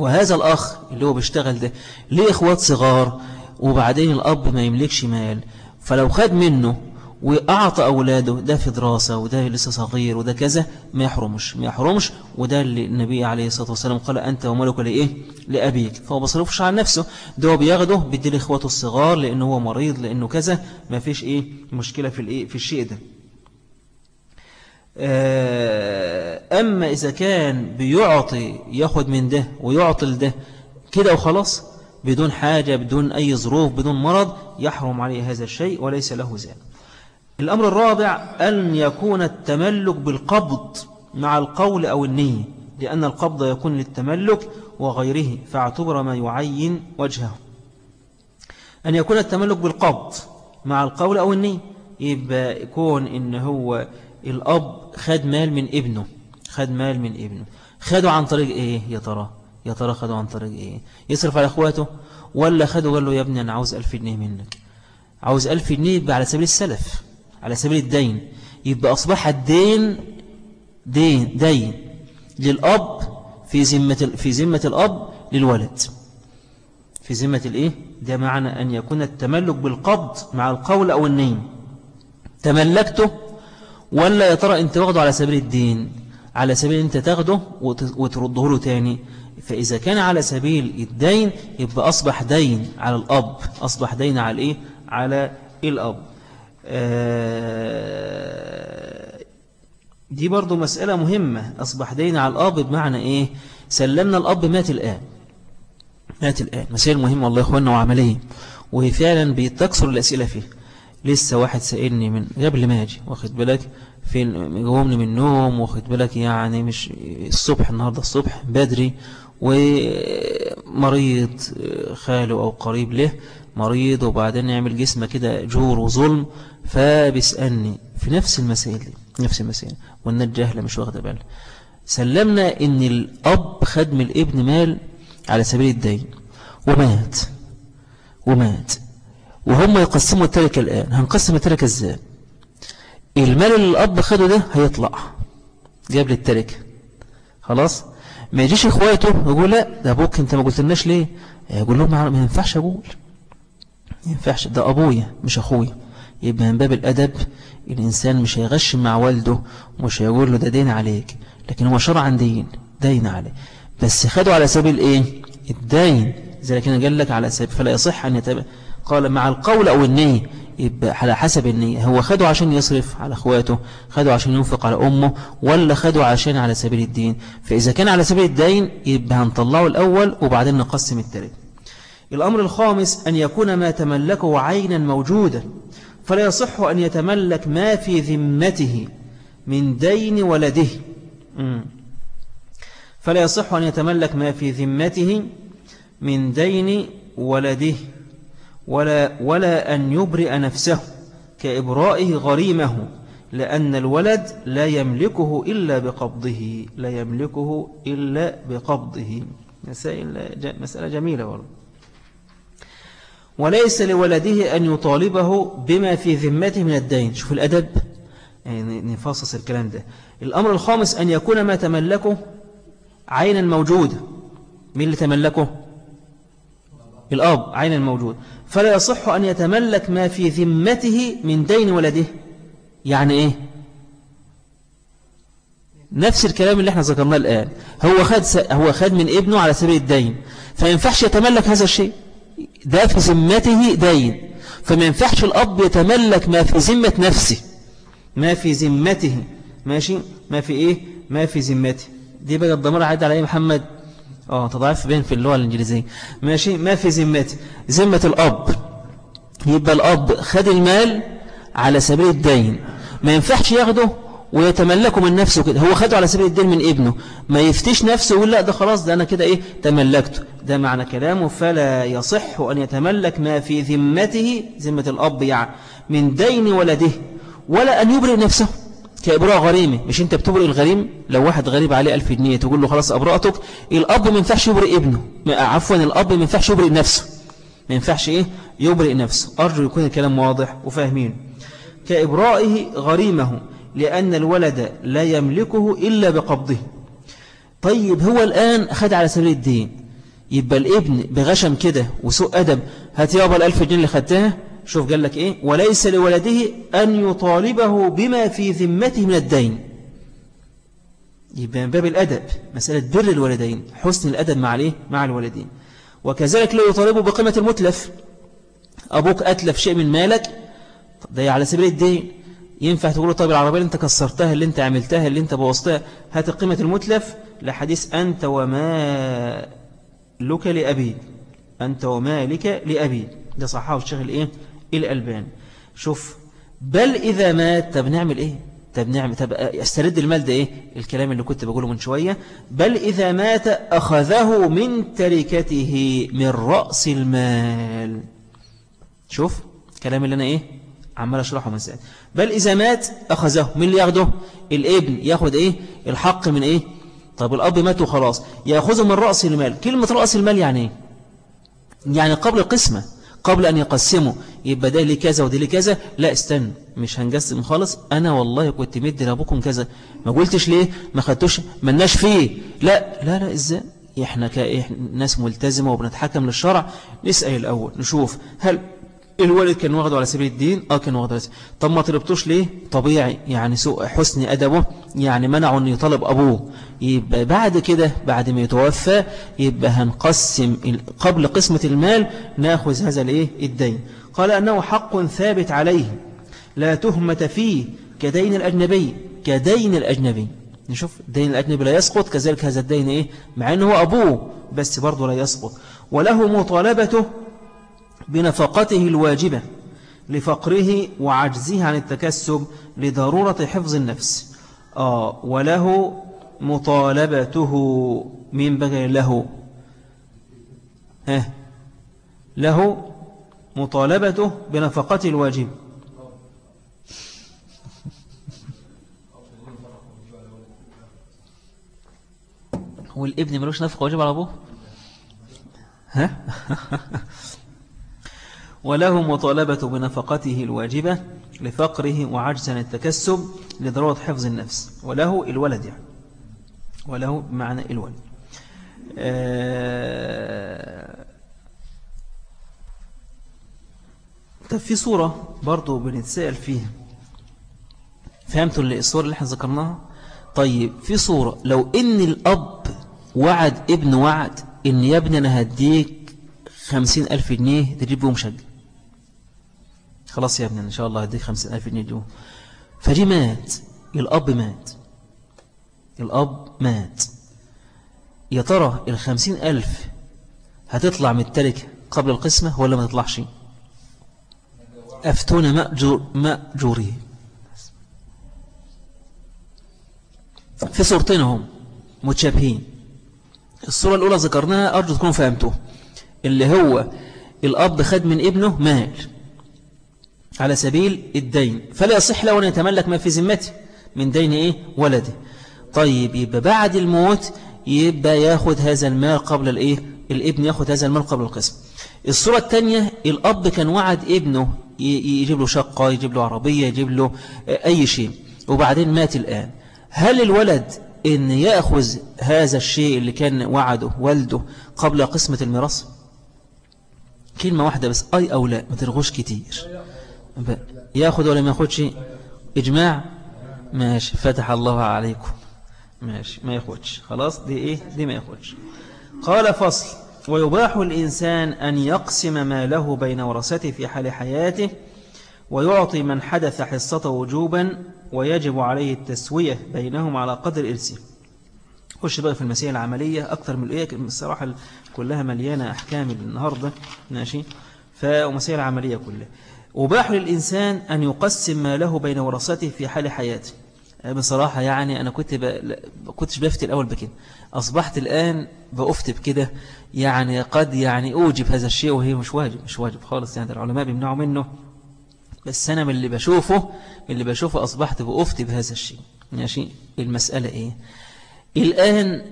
وهذا الأخ اللي هو بيشتغل ده ليه إخوات صغار وبعدين الأب ما يملكش مال؟ فلو خد منه وأعطى أولاده ده في دراسة وده لسه صغير وده كذا ما يحرمش ما يحرمش. وده اللي النبي عليه الصلاة والسلام قال أنت وملك لإيه؟ لأبيك. فهو بصرفش عن نفسه. ده هو بياخده بيدي لإخواته الصغار لأنه هو مريض لأنه كذا. ما فيش إيه؟ مشكلة في الإيه؟ في الشيء ده. أما إذا كان بيعطي ياخد من ده ويعطي لده كده وخلاص بدون حاجة بدون أي ظروف بدون مرض يحرم عليه هذا الشيء وليس له زال الأمر الرابع أن يكون التملك بالقبض مع القول أو النية لأن القبض يكون للتملك وغيره فاعتبر ما يعين وجهه. أن يكون التملك بالقبض مع القول أو النية يبقى يكون إن هو الأب خد مال من ابنه خد مال من ابنه. خده عن طريق إيه يا ترى؟ يا ترى خده عن طريق إيه؟ يصرف على أخواته ولا خده قال له يا ابني أنا عاوز ألف جنيه منك. عاوز ألف جنيه يبقى على سبيل السلف على سبيل الدين. يبقى أصبح الدين دين دين للأب في ذمة في ذمة الأب للولد. في ذمة الإيه؟ ده معنى أن يكون التملك بالقبض مع القول أو النين. تملكته ولا يا ترى أنت واخده على سبيل الدين على سبيل أنت تاخده وترده له تاني. فإذا كان على سبيل الدين يبقى أصبح دين على الأب. أصبح دين على الإيه؟ على الأب. آه، دي برضو مسألة مهمة. أصبح دين على الأب بمعنى إيه؟ سلمنا الأب مات الآن. مات الآن. مسائل مهمة الله إخواننا وعملية. وهي فعلا بتكسر الأسئلة فيه لسه واحد سألني من قبل ما أجي واخد بالك؟ فين جومني من النوم واخد بالك؟ يعني مش الصبح النهاردة الصبح بدري ومريض خاله أو قريب له مريض وبعدين يعمل جسمه كده جور وظلم فبيسألني في نفس المسائل دي نفس المسائل والناس جاهلة مش واخدة بالها سلمنا إن الأب خد من الابن مال على سبيل الدين ومات ومات. وهم يقسموا التركة الآن هنقسم التركة إزاي؟ المال اللي الأب خده ده هيطلع. جاب لي التركة. خلاص؟ ما يجيش إخواته يقول لا ده أبوك أنت ما قلتلناش ليه؟ يقول لهم ما ينفعش أقول. ما ينفعش. ده أبويا مش أخويا. يبقى من باب الأدب الإنسان مش هيغش مع والده ومش هيقول له ده دين عليك. لكن هو شرعا دين دين عليه. بس خده على سبيل إيه؟ الدين. زي لكن قال لك على سبيل فلا يصح أن يتبع قال مع القول أو النية يبقى على حسب النية. هو خده عشان يصرف على أخواته خده عشان ينفق على أمه ولا خده عشان على سبيل الدين. فإذا كان على سبيل الدين يبقى هنطلعه الأول وبعدين نقسم التالت. الأمر الخامس أن يكون ما تملكه عينا موجودا فلا يصح أن يتملك ما في ذمته من دين ولده. فلا يصح أن يتملك ما في ذمته من دين ولده. ولا, ولا أن يبرئ نفسه كإبرائه غريمه لأن الولد لا يملكه إلا بقبضه لا يملكه إلا بقبضه. مسألة جميلة والله. وليس لولده أن يطالبه بما في ذمته من الدين. شوف الأدب. يعني نفصص الكلام ده. الأمر الخامس أن يكون ما تملكه عينا موجودة مين اللي تملكه؟ الأب عينا موجود. فلا يصح أن يتملك ما في ذمته من دين ولده. يعني إيه؟ نفس الكلام اللي إحنا ذكرناه الآن. هو خد, هو خد من ابنه على سبيل الدين. فينفعش يتملك هذا الشيء. ده في ذمته دين. فما ينفعش الأب يتملك ما في ذمة نفسه. ما في ذمته. ماشي؟ ما في إيه؟ ما في ذمته. دي بقى الضمير عاد على إيه محمد؟ آه تضعف بين في اللغة الإنجليزية. ماشي؟ ما في ذمته ذمة الأب. يبقى الأب خد المال على سبيل الدين. ما ينفعش ياخده ويتملكه من نفسه كده. هو خده على سبيل الدين من ابنه. ما يفتش نفسه ويقول لا ده خلاص ده أنا كده إيه تملكته. ده معنى كلامه. فلا يصح أن يتملك ما في ذمته ذمة الأب يعني من دين ولده ولا أن يبرئ نفسه. كإبراء غريمة. مش أنت بتبرئ الغريم؟ لو واحد غريب عليه ألف جنيه تقول له خلاص أبرأتك الأب ما ينفعش يبرئ ابنه. عفوا الأب ما ينفعش يبرئ نفسه. ما ينفعش إيه؟ يبرئ نفسه. أرجو يكون الكلام واضح وفاهمين. كإبرائه غريمه لأن الولد لا يملكه إلا بقبضه. طيب هو الآن أخذ على سبيل الدين. يبقى الابن بغشم كده وسوء أدب. هات يابا الألف جنيه اللي خدتها. شوف قال لك إيه؟ وليس لولده أن يطالبه بما في ذمته من الدين. يبقى من باب الأدب مسألة بر الولدين حسن الأدب مع الإيه؟ مع الولدين. وكذلك لا يطالبه بقيمة المتلف أبوك أتلف شيء من مالك ده على سبيل الدين. ينفع تقول له طيب العربية اللي انت كسرتها اللي انت عملتها اللي انت بوظتها هات قيمة المتلف لحديث أنت وما لك لأبي أنت وما لك لأبي ده صحاه الشيخ الإيه؟ الألبان شوف بل إذا مات طب نعمل إيه؟ طب نعمل طب استرد المال ده إيه؟ الكلام اللي كنت بقوله من شوية. بل إذا مات أخذه من تركته من رأس المال. شوف الكلام اللي أنا إيه؟ عمال أشرحه من ساعة. بل إذا مات أخذه. من اللي ياخده؟ الابن. ياخد إيه؟ الحق من إيه؟ طب الأب مات وخلاص. يأخذه من رأس المال. كلمة رأس المال يعني إيه؟ يعني قبل القسمة. قبل أن يقسموا. يبقى ده لي كذا ودي لي كذا؟ لا استنى مش هنقسم خالص. أنا والله كنت مدي لأبوكم كذا. ما قلتش ليه؟ ما خدتوش مناش فيه. لا لا لا إزاي؟ إحنا كناس ملتزمة وبنتحكم للشرع. نسأل الأول نشوف هل الوالد كان واخده على سبيل الدين آه كان واخده على سبيل طب ما طلبتوش ليه؟ طبيعي يعني سوء حسن أدبه يعني منعه أن يطلب أبوه. يبقى بعد كده بعد ما يتوفى يبقى هنقسم قبل قسمة المال نأخذ هذا الإيه؟ الدين. قال أنه حق ثابت عليه. لا تهمة فيه كدين الأجنبي كدين الأجنبي. نشوف دين الأجنبي لا يسقط كذلك هذا الدين إيه؟ مع أنه هو أبوه بس برضه لا يسقط. وله مطالبته بنفقته الواجبة لفقره وعجزه عن التكسب لضرورة حفظ النفس. آه وله مطالبته من بقى له. له مطالبته بنفقته الواجب. هو الابن ملوش نفقة واجب على أبوه؟ ها؟ وله مطالبة بنفقته الواجبة لفقره وعجز عن التكسب لضرورة حفظ النفس. وله الولد يعني. وله معنى الولد. آه طب في صورة برضو بنتسأل فيها. فهمتوا الصورة اللي إحنا ذكرناها؟ طيب في صورة لو إن الأب وعد ابن وعد إن يا ابني أنا هديك خمسين ألف جنيه تجيب بهم شقة. خلاص يا ابني إن شاء الله هديك خمسين ألف جنيه ديهم فجي مات الأب مات. الأب مات. يا ترى الخمسين ألف هتطلع من التركة قبل القسمة ولا ما تطلعش؟ أفتون مأجور مأجوري. في صورتين هم متشابهين. الصورة الأولى ذكرناها أرجو تكونوا فهمتوه اللي هو الأب خد من ابنه مال. على سبيل الدين. فلا يصح له أن يتملك ما في ذمته من دين إيه؟ ولده. طيب يبقى بعد الموت يبقى ياخد هذا المال قبل الإيه؟ الابن ياخد هذا المال قبل القسم. الصورة الثانية الأب كان وعد ابنه يجيب له شقة يجيب له عربية يجيب له أي شيء. وبعدين مات الآن. هل الولد إن يأخذ هذا الشيء اللي كان وعده والده قبل قسمة الميراث؟ كلمة واحدة بس أي أو لا؟ ما ترغوش كتير. ياخذ ولا ما ياخذش؟ إجماع. ماشي. فتح الله عليكم. ماشي. ما ياخذش. خلاص. دي إيه؟ دي ما ياخذش. قال فصل. ويباح الإنسان أن يقسم ماله بين ورثته في حال حياته ويعطي من حدث حصته وجوبا ويجب عليه التسوية بينهم على قدر إرسه خش بقى في المسائل العملية أكثر من الإيه؟ الصراحة كلها مليانة أحكام النهاردة. ماشي. فمسائل عملية كلها. وباح للإنسان أن يقسم ماله بين ورثته في حال حياته. بصراحة يعني أنا كنت ب... كنتش بفتي الأول بكده. أصبحت الآن بأفتي بكده. يعني قد يعني أوجب هذا الشيء وهي مش واجب مش واجب خالص. يعني العلماء بيمنعوا منه. بس أنا من اللي بشوفه من اللي بشوفه أصبحت بأفتي بهذا الشيء. ماشي؟ المسألة إيه؟ الآن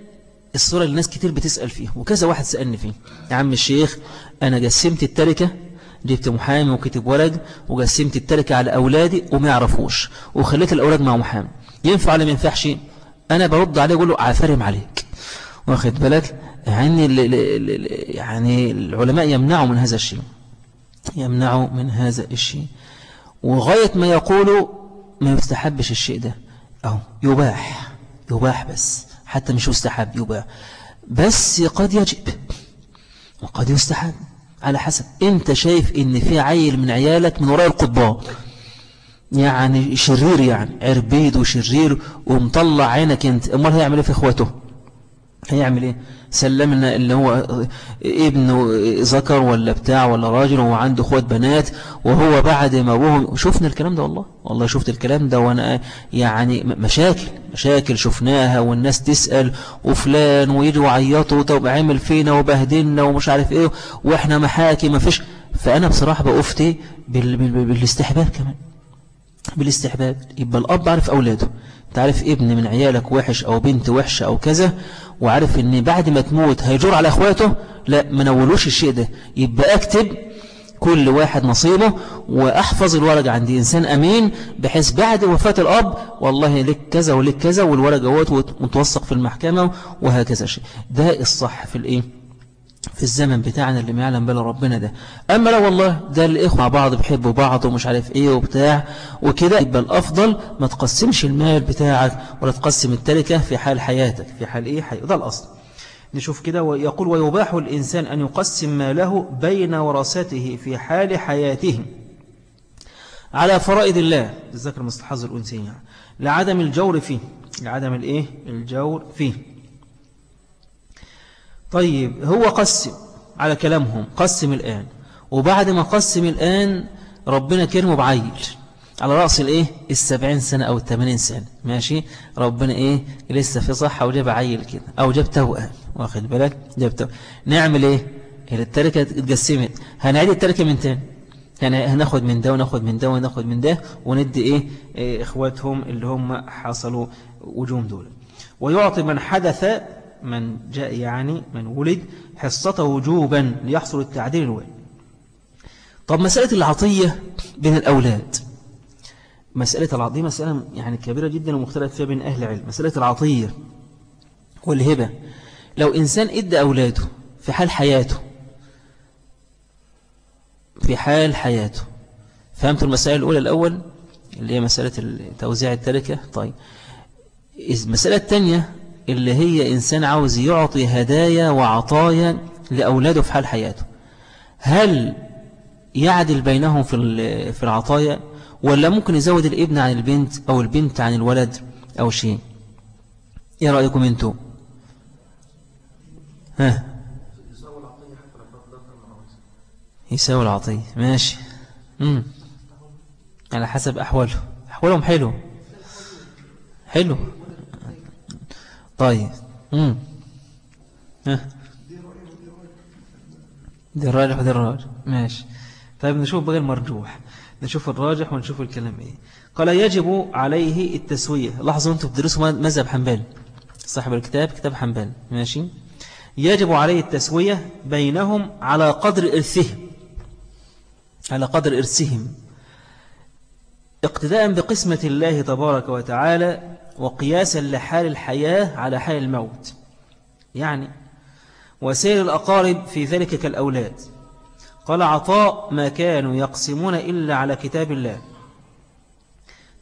الصورة اللي ناس كتير بتسأل فيها وكذا واحد سألني فيه. يا عم الشيخ أنا قسمت التركة جبت محامي وكتب ورق وقسمت التركة على أولادي وما يعرفوش وخليت الأولاد مع محامي. ينفع ولا ما ينفعش؟ أنا برد عليه أقول له عفرم عليك. واخد بالك؟ يعني يعني العلماء يمنعوا من هذا الشيء. يمنعوا من هذا الشيء. وغاية ما يقولوا ما يستحبش الشيء ده. أو يباح يباح بس. حتى مش يستحب يباح. بس قد يجب وقد يستحب. على حسب. انت شايف ان في عيل من عيالك من وراء القضاء يعني شرير يعني عربيد وشرير ومطلع عينك انت. امال هيعمل إيه في اخواته؟ هيعمل إيه؟ سلمنا اللي هو ابنه ذكر ولا بتاع ولا راجل وهو عنده اخوات بنات وهو بعد ما ابوهم شفنا الكلام ده والله؟ والله شفت الكلام ده وأنا يعني مشاكل مشاكل شفناها والناس تسأل وفلان ويجوا يعيطوا طب عمل فينا وبهدلنا ومش عارف إيه وإحنا محاكي ما فيش. فأنا بصراحة بأفتي بالاستحباب كمان. بالاستحباب. يبقى الأب عارف أولاده. تعرف ابن من عيالك وحش أو بنت وحشة أو كذا وعارف إن بعد ما تموت هيجور على أخواته؟ لا ما نولوش الشيء ده. يبقى اكتب كل واحد نصيبه وأحفظ الورقة عند إنسان أمين بحيث بعد وفاة الأب والله لك كذا ولك كذا والورقة متوثق في المحكمة وهكذا شيء. ده الصح في الإيه؟ في الزمن بتاعنا اللي ما يعلم بلا ربنا ده. أما لو والله ده الإخوة بعض بيحبوا بعض ومش عارف إيه وبتاع وكده يبقى الأفضل ما تقسمش المال بتاعك ولا تقسم التركة في حال حياتك. في حال إيه؟ حي... ده الأصل. نشوف كده ويقول ويباح الإنسان أن يقسم ماله بين ورثته في حال حياته. على فرائض الله الذكر مستحظ الأنسين لعدم الجور فيه. لعدم الإيه؟ الجور فيه. طيب هو قسم على كلامهم قسم الآن. وبعد ما قسم الآن ربنا كرمه بعيل. على رأس الإيه؟ السبعين سنة أو الثمانين سنة. ماشي؟ ربنا إيه؟ لسه في صحة وجاب عيل كده. أو جاب توأم. واخد بالك؟ جاب توأم. نعمل إيه؟ التركة اتقسمت؟ هنعيد التركة من تاني. يعني هناخد من ده وناخد من ده وناخد من ده وندي إيه, إيه إخواتهم اللي هم حصلوا وجوم دول. ويعطي من حدث من جاء يعني من ولد حصته وجوبا ليحصل التعديل الوالد طب مسألة العطية بين الأولاد. مسألة العطية مسألة يعني كبيرة جدا ومختلف فيها بين أهل العلم. مسألة العطية والهبة. لو إنسان إدى أولاده في حال حياته في حال حياته فهمت المسائل الأولى الأول؟ اللي هي مسألة توزيع التركة. طيب. المسألة الثانية اللي هي إنسان عاوز يعطي هدايا وعطايا لأولاده في حال حياته. هل يعدل بينهم في في العطايا؟ ولا ممكن يزود الابن عن البنت أو البنت عن الولد أو شيء؟ إيه رأيكم أنتم؟ ها؟ يساوي العطية ماشي. مم. على حسب أحواله. أحوالهم حلو. حلو. طيب. امم ها. دي الراجح ودي الراجح. ماشي. طيب نشوف بقى المرجوح. نشوف الراجح ونشوف الكلام إيه. قال يجب عليه التسوية. لاحظوا أنتم بتدرسوا مذهب حنبال صاحب الكتاب كتاب حنبال ماشي. يجب عليه التسوية بينهم على قدر إرثهم. على قدر إرثهم. اقتداء بقسمة الله تبارك وتعالى وقياسا لحال الحياة على حال الموت. يعني وسير الأقارب في ذلك كالأولاد. قال عطاء ما كانوا يقسمون إلا على كتاب الله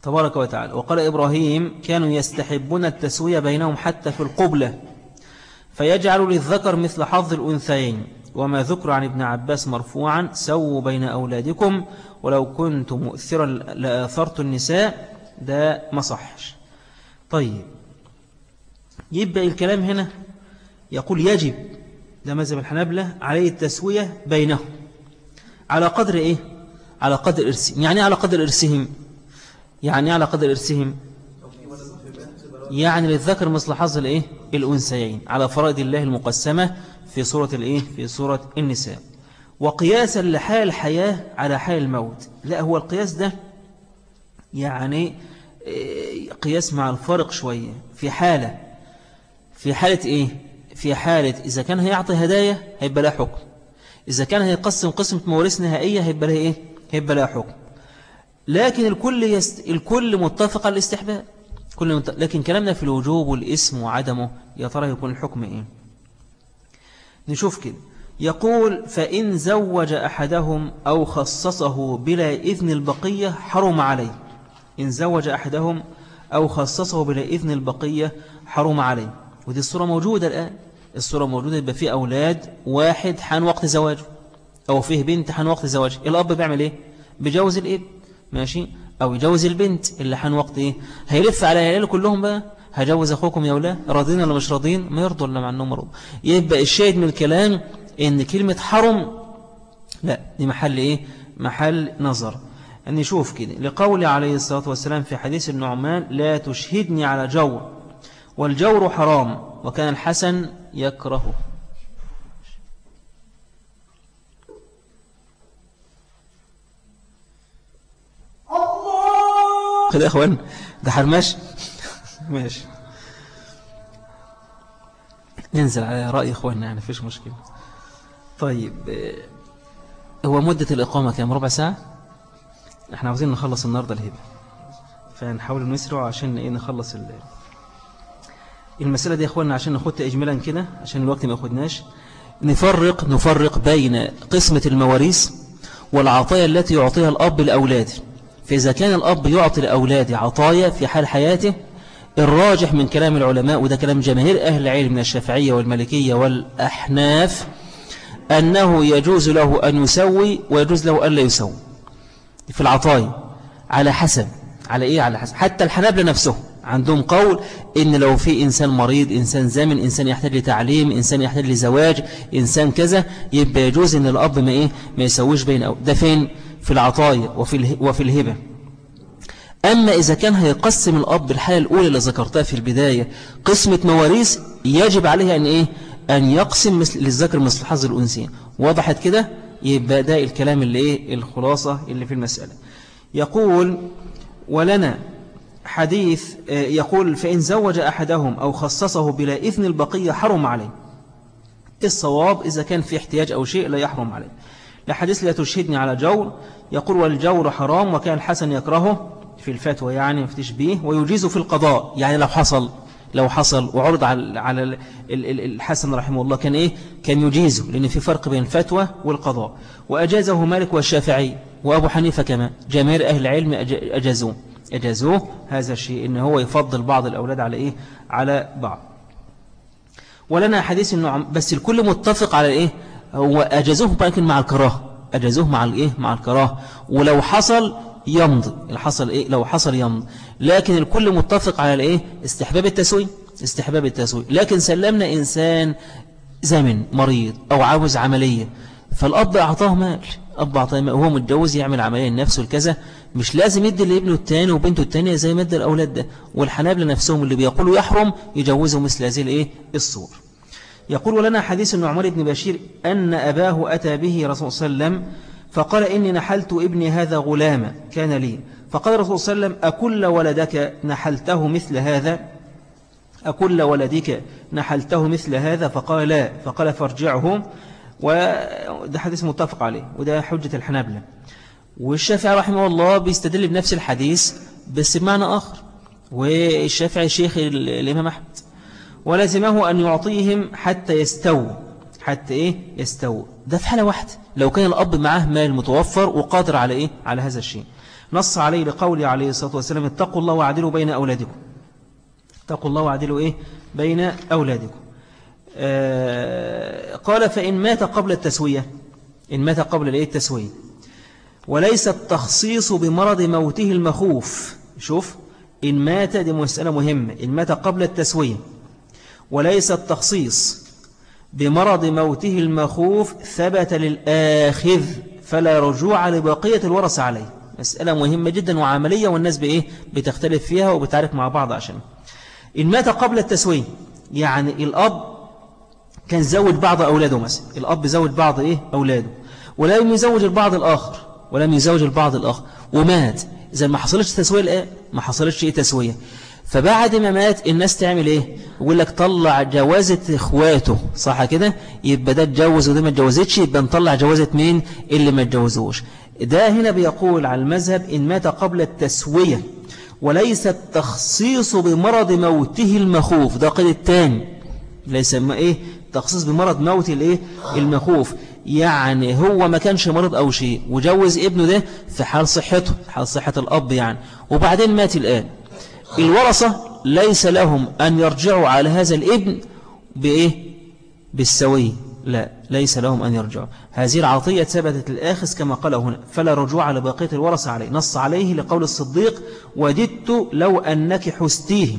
تبارك وتعالى. وقال إبراهيم كانوا يستحبون التسوية بينهم حتى في القبلة فيجعل للذكر مثل حظ الأنثيين. وما ذكر عن ابن عباس مرفوعا سووا بين أولادكم ولو كنت مؤثرا لآثرت النساء ده ما صحش. طيب. يبقى الكلام هنا. يقول يجب ده مذهب الحنابلة عليه التسوية بينهم. على قدر إيه؟ على قدر إرسهم. يعني على قدر إرسهم. يعني على قدر إرسهم. يعني للذكر مثل حظ الإيه؟ الأنسيين على فرائض الله المقسمة في سورة الإيه؟ في سورة النساء. وقياسا لحال الحياة على حال الموت. لا هو القياس ده يعني قياس مع الفرق شوية في حالة في حالة إيه؟ في حالة إذا كان هيعطي هدايا هيبقى لها حكم. إذا كان هيقسم قسمة مواريث نهائية هيبقى لها إيه؟ هيبقى لها حكم. لكن الكل يست... الكل متفق على الاستحباب. كل مت... لكن كلامنا في الوجوب والإسم وعدمه يا ترى يكون الحكم إيه؟ نشوف كده. يقول فإن زوج أحدهم أو خصصه بلا إذن البقية حرم عليه. إن زوج أحدهم أو خصصه بلا إذن البقية حرم عليه. ودي الصورة موجودة الآن. الصورة موجودة يبقى فيه أولاد واحد حان وقت زواجه. أو فيه بنت حان وقت زواجه. الأب بيعمل إيه؟ بيجوز الابن ماشي؟ أو يجوز البنت اللي حان وقت إيه؟ هيلف على عياله كلهم بقى. هجوز أخوكم يا أولاد. راضين ولا مش راضين؟ ما يرضوا ولا مع أنهم مرضوا يبقى الشاهد من الكلام إن كلمة حرم لا دي محل إيه؟ محل نظر. أن نشوف كده. لقول عليه الصلاة والسلام في حديث النعمان لا تشهدني على جور. والجور حرام وكان الحسن يكرهه. خذ يا إخوان ده حرماش. ماشي. ننزل على رأي إخواننا يعني فيش مشكلة. طيب هو مدة الإقامة كام؟ ربع ساعة؟ إحنا عاوزين نخلص النهاردة الهبة. فنحاول نسرع عشان إيه نخلص الليل. المسألة دي يا أخواننا عشان ناخدها إجمالا كده عشان الوقت ما ياخدناش. نفرق نفرق بين قسمة المواريث والعطايا التي يعطيها الأب لأولاده. فإذا كان الأب يعطي لأولاده عطايا في حال حياته الراجح من كلام العلماء وده كلام جماهير أهل العلم من الشافعية والمالكية والأحناف أنه يجوز له أن يسوي ويجوز له أن لا يسوي. في العطايا. على حسب. على إيه؟ على حسب. حتى الحنابلة نفسه عندهم قول إن لو في إنسان مريض إنسان زامن إنسان يحتاج لتعليم إنسان يحتاج لزواج إنسان كذا يبقى يجوز إن الأب ما إيه؟ ما يسويش بين أو. ده فين؟ في العطايا وفي وفي الهبة. أما إذا كان هيقسم الأب الحالة الأولى اللي ذكرتها في البداية قسمة مواريث يجب عليها أن إيه؟ أن يقسم مثل للذكر مثل حظ الأنثيين. وضحت كده؟ يبقى ده الكلام اللي إيه؟ الخلاصة اللي في المسألة. يقول ولنا حديث آه، يقول فإن زوج أحدهم أو خصصه بلا إذن البقية حرم عليه. الصواب إذا كان في احتياج أو شيء لا يحرم عليه. لحديث لا تشهدني على جور يقول والجور حرام وكان الحسن يكرهه في الفتوى. يعني مفتش به ويجيز في القضاء. يعني لو حصل لو حصل وعرض على على الحسن رحمه الله كان إيه؟ كان يجيزه لأن في فرق بين الفتوى والقضاء. وأجازه مالك والشافعي وأبو حنيفة كما جماهير أهل العلم أجازوه. أجازوه هذا الشيء إن هو يفضل بعض الأولاد على إيه؟ على بعض. ولنا حديث النعم بس الكل متفق على إيه؟ هو أجازوه لكن مع الكراهة. أجازوه مع الإيه مع الكراهة. ولو حصل يمضي حصل إيه؟ لو حصل يمضي لكن الكل متفق على الإيه؟ استحباب التسوي استحباب التسوي لكن سلمنا إنسان زمن مريض أو عاوز عملية فالأب أعطاه مال. أب أعطاه مال. وهو متجوز يعمل عملية لنفسه الكذا مش لازم يدي لابنه الثاني وبنته الثانية زي ما ادى الأولاد ده. والحنابلة نفسهم اللي بيقولوا يحرم يجوزوا مثل هذه الإيه؟ الصور. يقول لنا حديث النعمان بن بشير أن أباه أتى به رسول صلى الله عليه وسلم فقال إني نحلت ابني هذا غلاما كان لي. فقال رسول صلى الله عليه وسلم أكل ولدك نحلته مثل هذا؟ أكل ولدك نحلته مثل هذا؟ فقال لا. فقال فارجعه. وده حديث متفق عليه وده حجة الحنابلة. والشافعي رحمه الله بيستدل بنفس الحديث بس بمعنى آخر والشافعي شيخ الإمام أحمد. ولازمه أن يعطيهم حتى يستووا حتى إيه؟ يستووا. ده في حالة واحدة. لو كان الأب معاه مال متوفر وقادر على إيه؟ على هذا الشيء. نص عليه لقوله عليه الصلاة والسلام اتقوا الله وعدلوا بين أولادكم. اتقوا الله وعدلوا إيه؟ بين أولادكم. آه قال فإن مات قبل التسوية. إن مات قبل الإيه؟ التسوية. وليس التخصيص بمرض موته المخوف. شوف إن مات دي مسألة مهمة. إن مات قبل التسوية. وليس التخصيص. بمرض موته المخوف ثبت للآخذ فلا رجوع لبقية الورث عليه. مسألة مهمة جدا وعملية والناس بإيه؟ بتختلف فيها وبتعرف مع بعض عشان. إن مات قبل التسوية يعني الأب كان زوج بعض أولاده مثلا. الأب زوج بعض إيه؟ أولاده. ولم يزوج البعض الآخر ولم يزوج البعض الآخر. ومات. إذا ما حصلتش تسوية الآن؟ ما حصلتش إيه تسوية. فبعد ما مات الناس تعمل إيه؟ يقول لك طلع جوازة إخواته. صح كده؟ يبقى ده اتجوز وده ما اتجوزتش يبقى نطلع جوازة مين؟ اللي ما اتجوزوش. ده هنا بيقول على المذهب إن مات قبل التسوية وليس التخصيص بمرض موته المخوف. ده قيد الثاني ليس ما إيه؟ تخصيص بمرض موت الإيه؟ المخوف. يعني هو ما كانش مرض أو شيء وجوز ابنه ده في حال صحته حال صحة الأب يعني. وبعدين مات الآن. الورثة ليس لهم أن يرجعوا على هذا الابن بإيه؟ بالسوي. لا ليس لهم أن يرجعوا. هذه العطية ثبتت الآخذ كما قال هنا فلا رجوع على بقية الورثة عليه. نص عليه لقول الصديق وددت لو أنك حستيه.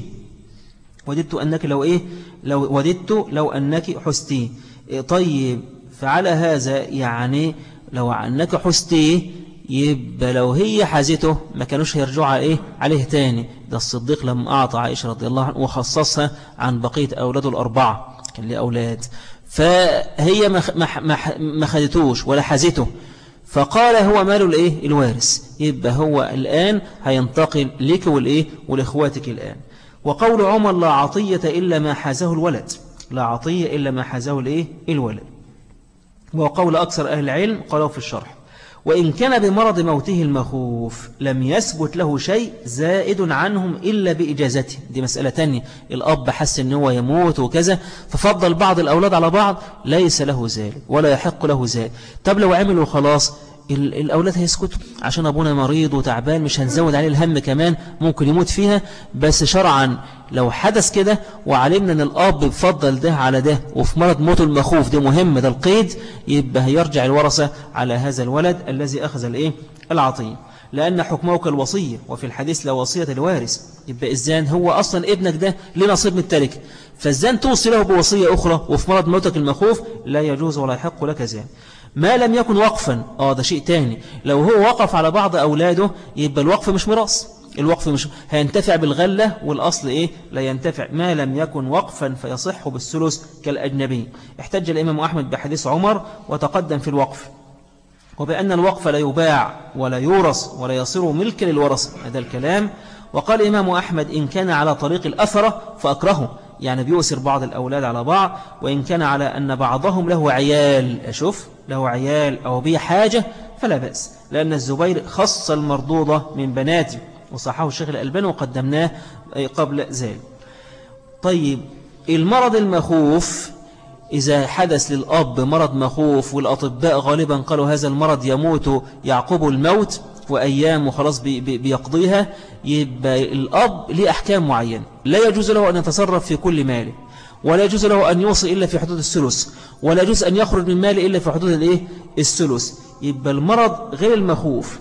وددت أنك لو إيه؟ لو وددت لو أنك حستيه. طيب فعلى هذا يعني لو أنك حستيه يبقى لو هي حازته ما كانوش هيرجعوا إيه؟ عليه تاني. ده الصديق لما أعطى عائشة رضي الله عنه وخصصها عن بقية أولاده الأربعة كان ليه أولاد. فهي ما خدتوش ولا حازته. فقال هو ماله الإيه؟ الوارث. يبقى هو الآن هينتقل لك والإيه؟ ولإخواتك الآن. وقول عمر لا عطية إلا ما حازه الولد. لا عطية إلا ما حازه الإيه؟ الولد. وقول أكثر أهل العلم قالوا في الشرح. وإن كان بمرض موته المخوف لم يثبت له شيء زائد عنهم إلا بإجازته. دي مسألة تانية. الأب حس أنه هو يموت وكذا ففضل بعض الأولاد على بعض ليس له ذلك ولا يحق له ذلك. طب لو عملوا خلاص الأولاد هيسكتوا عشان أبونا مريض وتعبان مش هنزود عليه الهم كمان ممكن يموت فيها. بس شرعا لو حدث كده وعلمنا أن الأب بفضل ده على ده وفي مرض موت المخوف ده مهم ده القيد يبقى هيرجع الورثة على هذا الولد الذي أخذ الإيه؟ العطية. لأن حكمه كالوصية وفي الحديث لا وصية الوارث يبقى إزان هو أصلا ابنك ده لنصيب من التركة فإزان توصي له بوصية أخرى وفي مرض موتك المخوف لا يجوز ولا يحق لك زين ما لم يكن وقفا. آه ده شيء تاني. لو هو وقف على بعض أولاده يبقى الوقف مش مراس الوقف مش هينتفع بالغلة والأصل إيه؟ لا ينتفع. ما لم يكن وقفا فيصح بالثلث كالأجنبي. احتج الإمام أحمد بحديث عمر وتقدم في الوقف. وبأن الوقف لا يباع ولا يورث ولا يصير ملكا للورث هذا الكلام. وقال الإمام أحمد إن كان على طريق الأثرة فأكرهه. يعني بيؤسر بعض الأولاد على بعض وإن كان على أن بعضهم له عيال أشوف؟ له عيال أو بيه حاجة فلا بأس. لأن الزبير خص المردوضة من بناته وصححه الشيخ الألباني وقدمناه قبل ذلك. طيب المرض المخوف إذا حدث للأب مرض مخوف والأطباء غالبا قالوا هذا المرض يموت يعقب الموت وأيام وخلاص بيقضيها يبقى الأب ليه أحكام معينة. لا يجوز له أن يتصرف في كل ماله ولا يجوز له أن يوصي إلا في حدود الثلث ولا يجوز أن يخرج من ماله إلا في حدود الإيه؟ الثلث. يبقى المرض غير المخوف.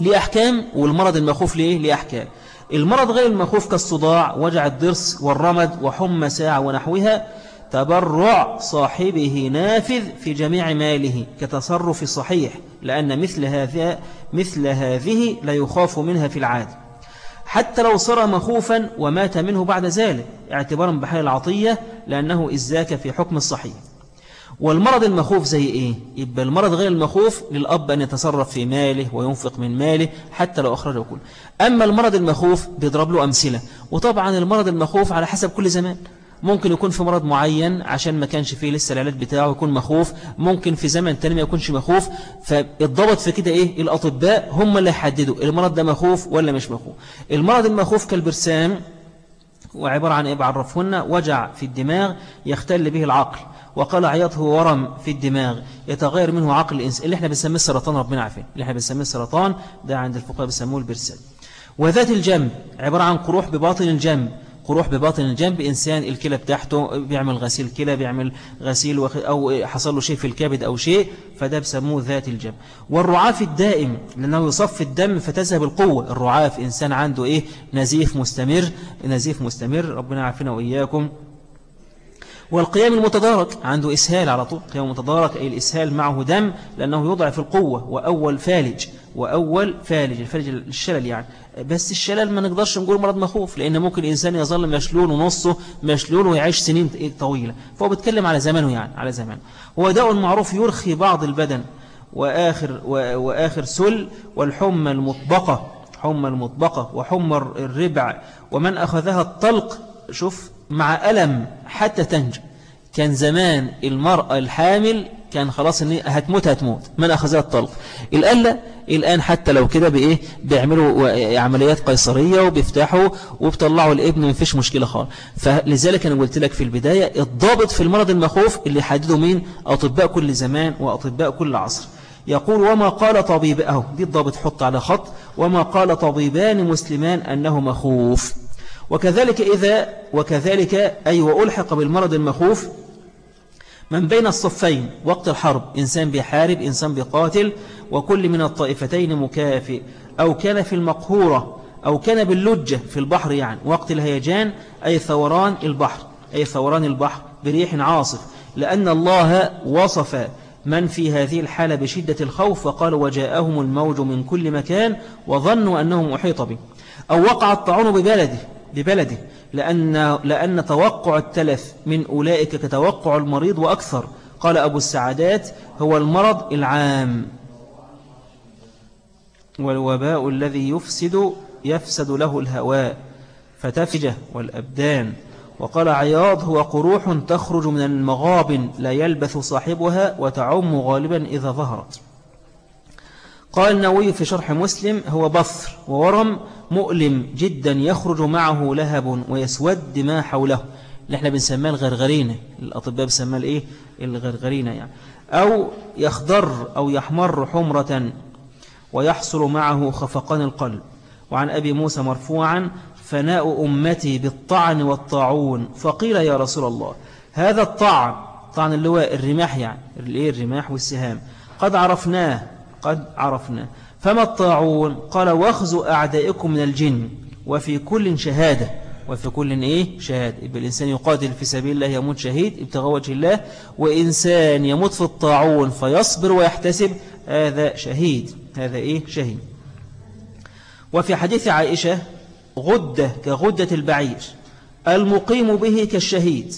ليه أحكام؟ والمرض المخوف ليه؟ ليه أحكام. المرض غير المخوف كالصداع وجع الضرس والرمد وحمى ساعة ونحوها تبرع صاحبه نافذ في جميع ماله كتصرف صحيح لأن مثل هذا مثل هذه لا يخاف منها في العادة حتى لو صار مخوفا ومات منه بعد ذلك اعتبارا بحال العطية لأنه إزاك في حكم الصحيح. والمرض المخوف زي إيه؟ يبقى المرض غير المخوف للأب أن يتصرف في ماله وينفق من ماله حتى لو أخرجه كله. أما المرض المخوف بيضرب له أمثلة وطبعا المرض المخوف على حسب كل زمان. ممكن يكون في مرض معين عشان ما كانش فيه لسه العلاج بتاعه يكون مخوف ممكن في زمن تاني ما يكونش مخوف فالضبط في كده إيه؟ الأطباء هم اللي يحددوا المرض ده مخوف ولا مش مخوف. المرض المخوف كالبرسام وعبارة عن إيه؟ بعرفهن وجع في الدماغ يختل به العقل وقال عياط هو ورم في الدماغ يتغير منه عقل الإنسان اللي إحنا بنسميه السرطان ربنا عارفين اللي إحنا بنسميه السرطان ده عند الفقهاء بيسموه البرسام. وذات الجنب عبارة عن قروح بباطن الجنب قروح بباطن الجنب إنسان الكلى بتاعته بيعمل غسيل كلى بيعمل غسيل. أو حصل له شيء في الكبد أو شيء فده بسموه ذات الجنب. والرعاف الدائم لأنه يصف الدم فتذهب القوة. الرعاف إنسان عنده إيه؟ نزيف مستمر نزيف مستمر. ربنا عافنا وإياكم. والقيام المتدارك عنده إسهال على طول قيام متدارك أي الإسهال معه دم لأنه يضعف القوة وأول فالج وأول فالج الفالج الشلل يعني. بس الشلل ما نقدرش نقول مرض مخوف لأن ممكن الإنسان يظل مشلول ونصه مشلول ويعيش سنين طويلة. فهو بيتكلم على زمانه يعني على زمانه هو داء معروف يرخي بعض البدن وآخر, وآخر سل والحمى المطبقة حمى المطبقة وحمى الربع ومن أخذها الطلق شوف مع ألم حتى تنجى كان زمان المرأة الحامل كان خلاص ان هتموت هتموت. من أخذها الطلق. الآن الآن حتى لو كده بإيه؟ بيعملوا عمليات قيصرية وبيفتحوا وبيطلعوا الابن ما فيش مشكلة خالص. فلذلك أنا قلت لك في البداية الضابط في المرض المخوف اللي حدده مين؟ أطباء كل زمان وأطباء كل عصر. يقول وما قال طبيب أهو دي الضابط حط على خط. وما قال طبيبان مسلمان أنه مخوف؟ وكذلك إذا وكذلك أي وألحق بالمرض المخوف من بين الصفين وقت الحرب إنسان بيحارب إنسان بيقاتل وكل من الطائفتين مكافئ أو كان في المقهورة أو كان باللجة في البحر يعني وقت الهيجان أي ثوران البحر أي ثوران البحر بريح عاصف لأن الله وصف من في هذه الحالة بشدة الخوف وقال وجاءهم الموج من كل مكان وظنوا أنهم أحيط به. أو وقع الطعون ببلده ببلده لأن, لأن توقع التلف من أولئك كتوقع المريض وأكثر. قال أبو السعادات هو المرض العام. والوباء الذي يفسد يفسد له الهواء فتفجه والأبدان. وقال عياض هو قروح تخرج من المغاب لا يلبث صاحبها وتعم غالبا إذا ظهرت. قال النووي في شرح مسلم هو بثر وورم مؤلم جدا يخرج معه لهب ويسود ما حوله. اللي إحنا بنسميه الغرغرينة. الأطباء بنسميه الإيه؟ الغرغرينة يعني. أو يخضر أو يحمر حمرة ويحصل معه خفقان القلب. وعن أبي موسى مرفوعا فناء أمتي بالطعن والطاعون. فقيل يا رسول الله هذا الطعن طعن اللواء الرماح يعني. الرماح والسهام. قد عرفناه قد عرفناه. فما الطاعون؟ قال واخذوا أعدائكم من الجن وفي كل شهادة. وفي كل إيه؟ شهادة. يبقى الإنسان يقاتل في سبيل الله يموت شهيد ابتغى وجه الله وإنسان يموت في الطاعون فيصبر ويحتسب هذا شهيد. هذا إيه؟ شهيد. وفي حديث عائشة غدة كغدة البعير المقيم به كالشهيد.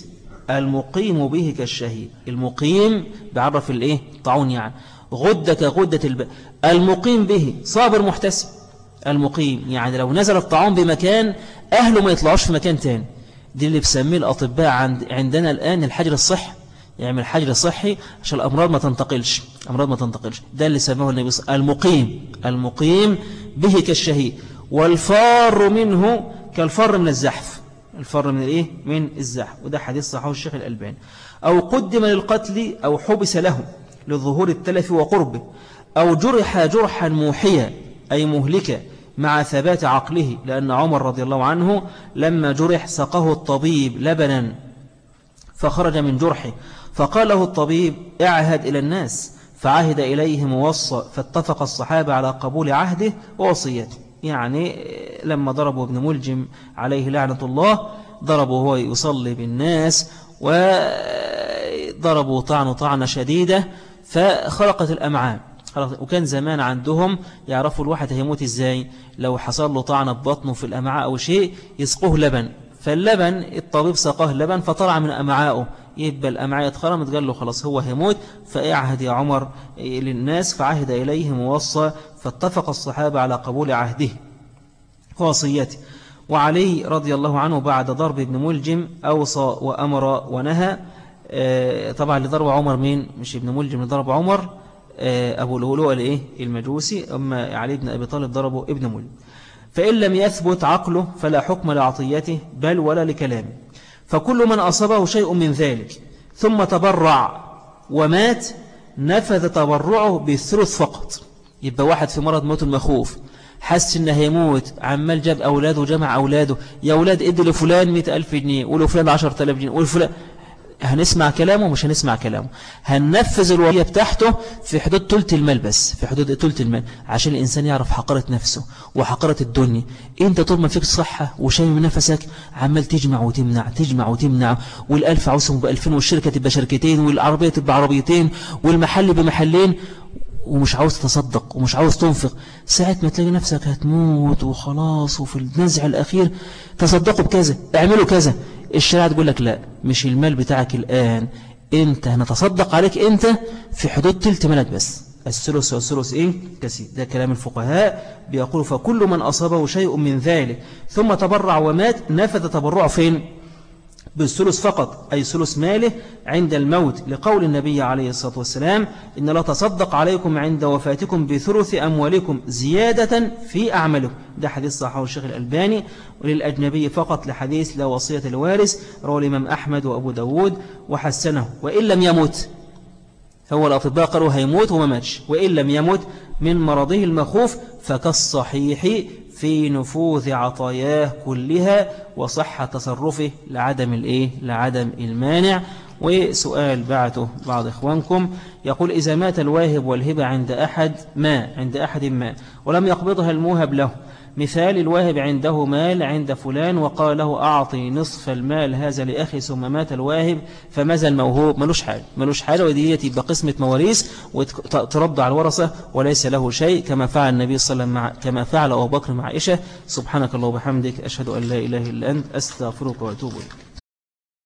المقيم به كالشهيد. المقيم بعرف الإيه؟ طاعون يعني. غدة كغدة الب... المقيم به صابر محتسب. المقيم يعني لو نزل الطعام بمكان أهله ما يطلعوش في مكان تاني. دي اللي بسميه الأطباء عند عندنا الآن الحجر الصحي. يعمل حجر صحي عشان الأمراض ما تنتقلش. أمراض ما تنتقلش. ده اللي سماه النبي صلى المقيم. المقيم به كالشهيد. والفار منه كالفر من الزحف. الفر من الايه من الزحف. وده حديث صحيح الشيخ الألباني. أو قدم للقتل أو حبس له لظهور التلف وقربه. أو جرح جرحا موحيا أي مهلكا مع ثبات عقله لأن عمر رضي الله عنه لما جرح سقه الطبيب لبنا فخرج من جرحه. فقال له الطبيب اعهد إلى الناس. فعهد إليهم ووصى فاتفق الصحابة على قبول عهده ووصيته. يعني لما ضربوا ابن ملجم عليه لعنة الله ضربوا هو يصلي بالناس وضربوا طعن طعنة شديدة فخلقت الأمعاء وكان زمان عندهم يعرفوا الواحد هيموت إزاي؟ لو حصل له طعنة ببطنه في الأمعاء أو شيء يسقوه لبن. فاللبن الطبيب سقاه لبن فطلع من أمعائه يبقى الأمعاء اتخرمت قال له خلاص هو هيموت فأعهد يا عمر للناس فعهد إليهم ووصى فاتفق الصحابة على قبول عهده. وصيته وعلي رضي الله عنه بعد ضرب ابن ملجم أوصى وأمر ونهى. آه، طبعا اللي ضرب عمر مين؟ مش ابن ملجم اللي ضرب عمر. أبو الهلوء الإيه المجوسي. أما علي بن أبي طالب ضربه ابن ملجم فإن لم يثبت عقله فلا حكم لعطيته بل ولا لكلامه. فكل من أصابه شيء من ذلك. ثم تبرع ومات نفذ تبرعه بالثلث فقط. يبقى واحد في مرض موت المخوف. حس إنه هيموت عمال جاب أولاده وجمع أولاده. يا أولاد ادي لفلان مئة ألف جنيه ولفلان عشر ألف جنيه ولفلان هنسمع كلامه مش هنسمع كلامه. هننفذ الوصية بتاعته في حدود تلت المال بس في حدود تلت المال عشان الإنسان يعرف حقرة نفسه وحقرة الدنيا. انت طول ما فيك صحة وشايم نفسك عمال تجمع وتمنع تجمع وتمنع والألف عوسهم بألفين والشركة تبقى شركتين والعربية تبقى عربيتين والمحل بمحلين ومش عاوز تصدق ومش عاوز تنفق. ساعة ما تلاقي نفسك هتموت وخلاص وفي النزع الأخير تصدقوا بكذا اعملوا كذا. الشريعة تقول لك لا مش المال بتاعك الآن أنت هنتصدق عليك أنت في حدود تلت مالك بس. الثلث والثلث إيه؟ كثير. ده كلام الفقهاء بيقول فكل من أصابه شيء من ذلك ثم تبرع ومات نفذ تبرعه فين؟ بالثلث فقط أي ثلث ماله عند الموت لقول النبي عليه الصلاة والسلام إن لا تصدق عليكم عند وفاتكم بثلث أموالكم زيادة في أعمالكم. ده حديث صحيح الشيخ الألباني وللأجنبي فقط لحديث لا وصية الوارث رواه الإمام أحمد وأبو داود وحسنه. وإن لم يمت هو الأطباء قالوا هيموت وما ماتش. وإن لم يمت من مرضه المخوف فكالصحيح في نفوذ عطاياه كلها وصحة تصرفه لعدم الإيه؟ لعدم المانع. وسؤال بعته بعض إخوانكم يقول إذا مات الواهب والهبة عند أحد ما؟ عند أحد ما. ولم يقبضها الموهب له. مثال الواهب عنده مال عند فلان وقال له أعطي نصف المال هذا لأخي ثم مات الواهب فماذا الموهوب؟ ملوش حاجة ملوش حاجة ودي تبقى قسمة مواريث وترد على الورثة وليس له شيء كما فعل النبي صلى الله عليه وسلم كما فعل أبو بكر مع عائشة. سبحانك الله وبحمدك أشهد أن لا إله إلا أنت أستغفرك وأتوب إليك.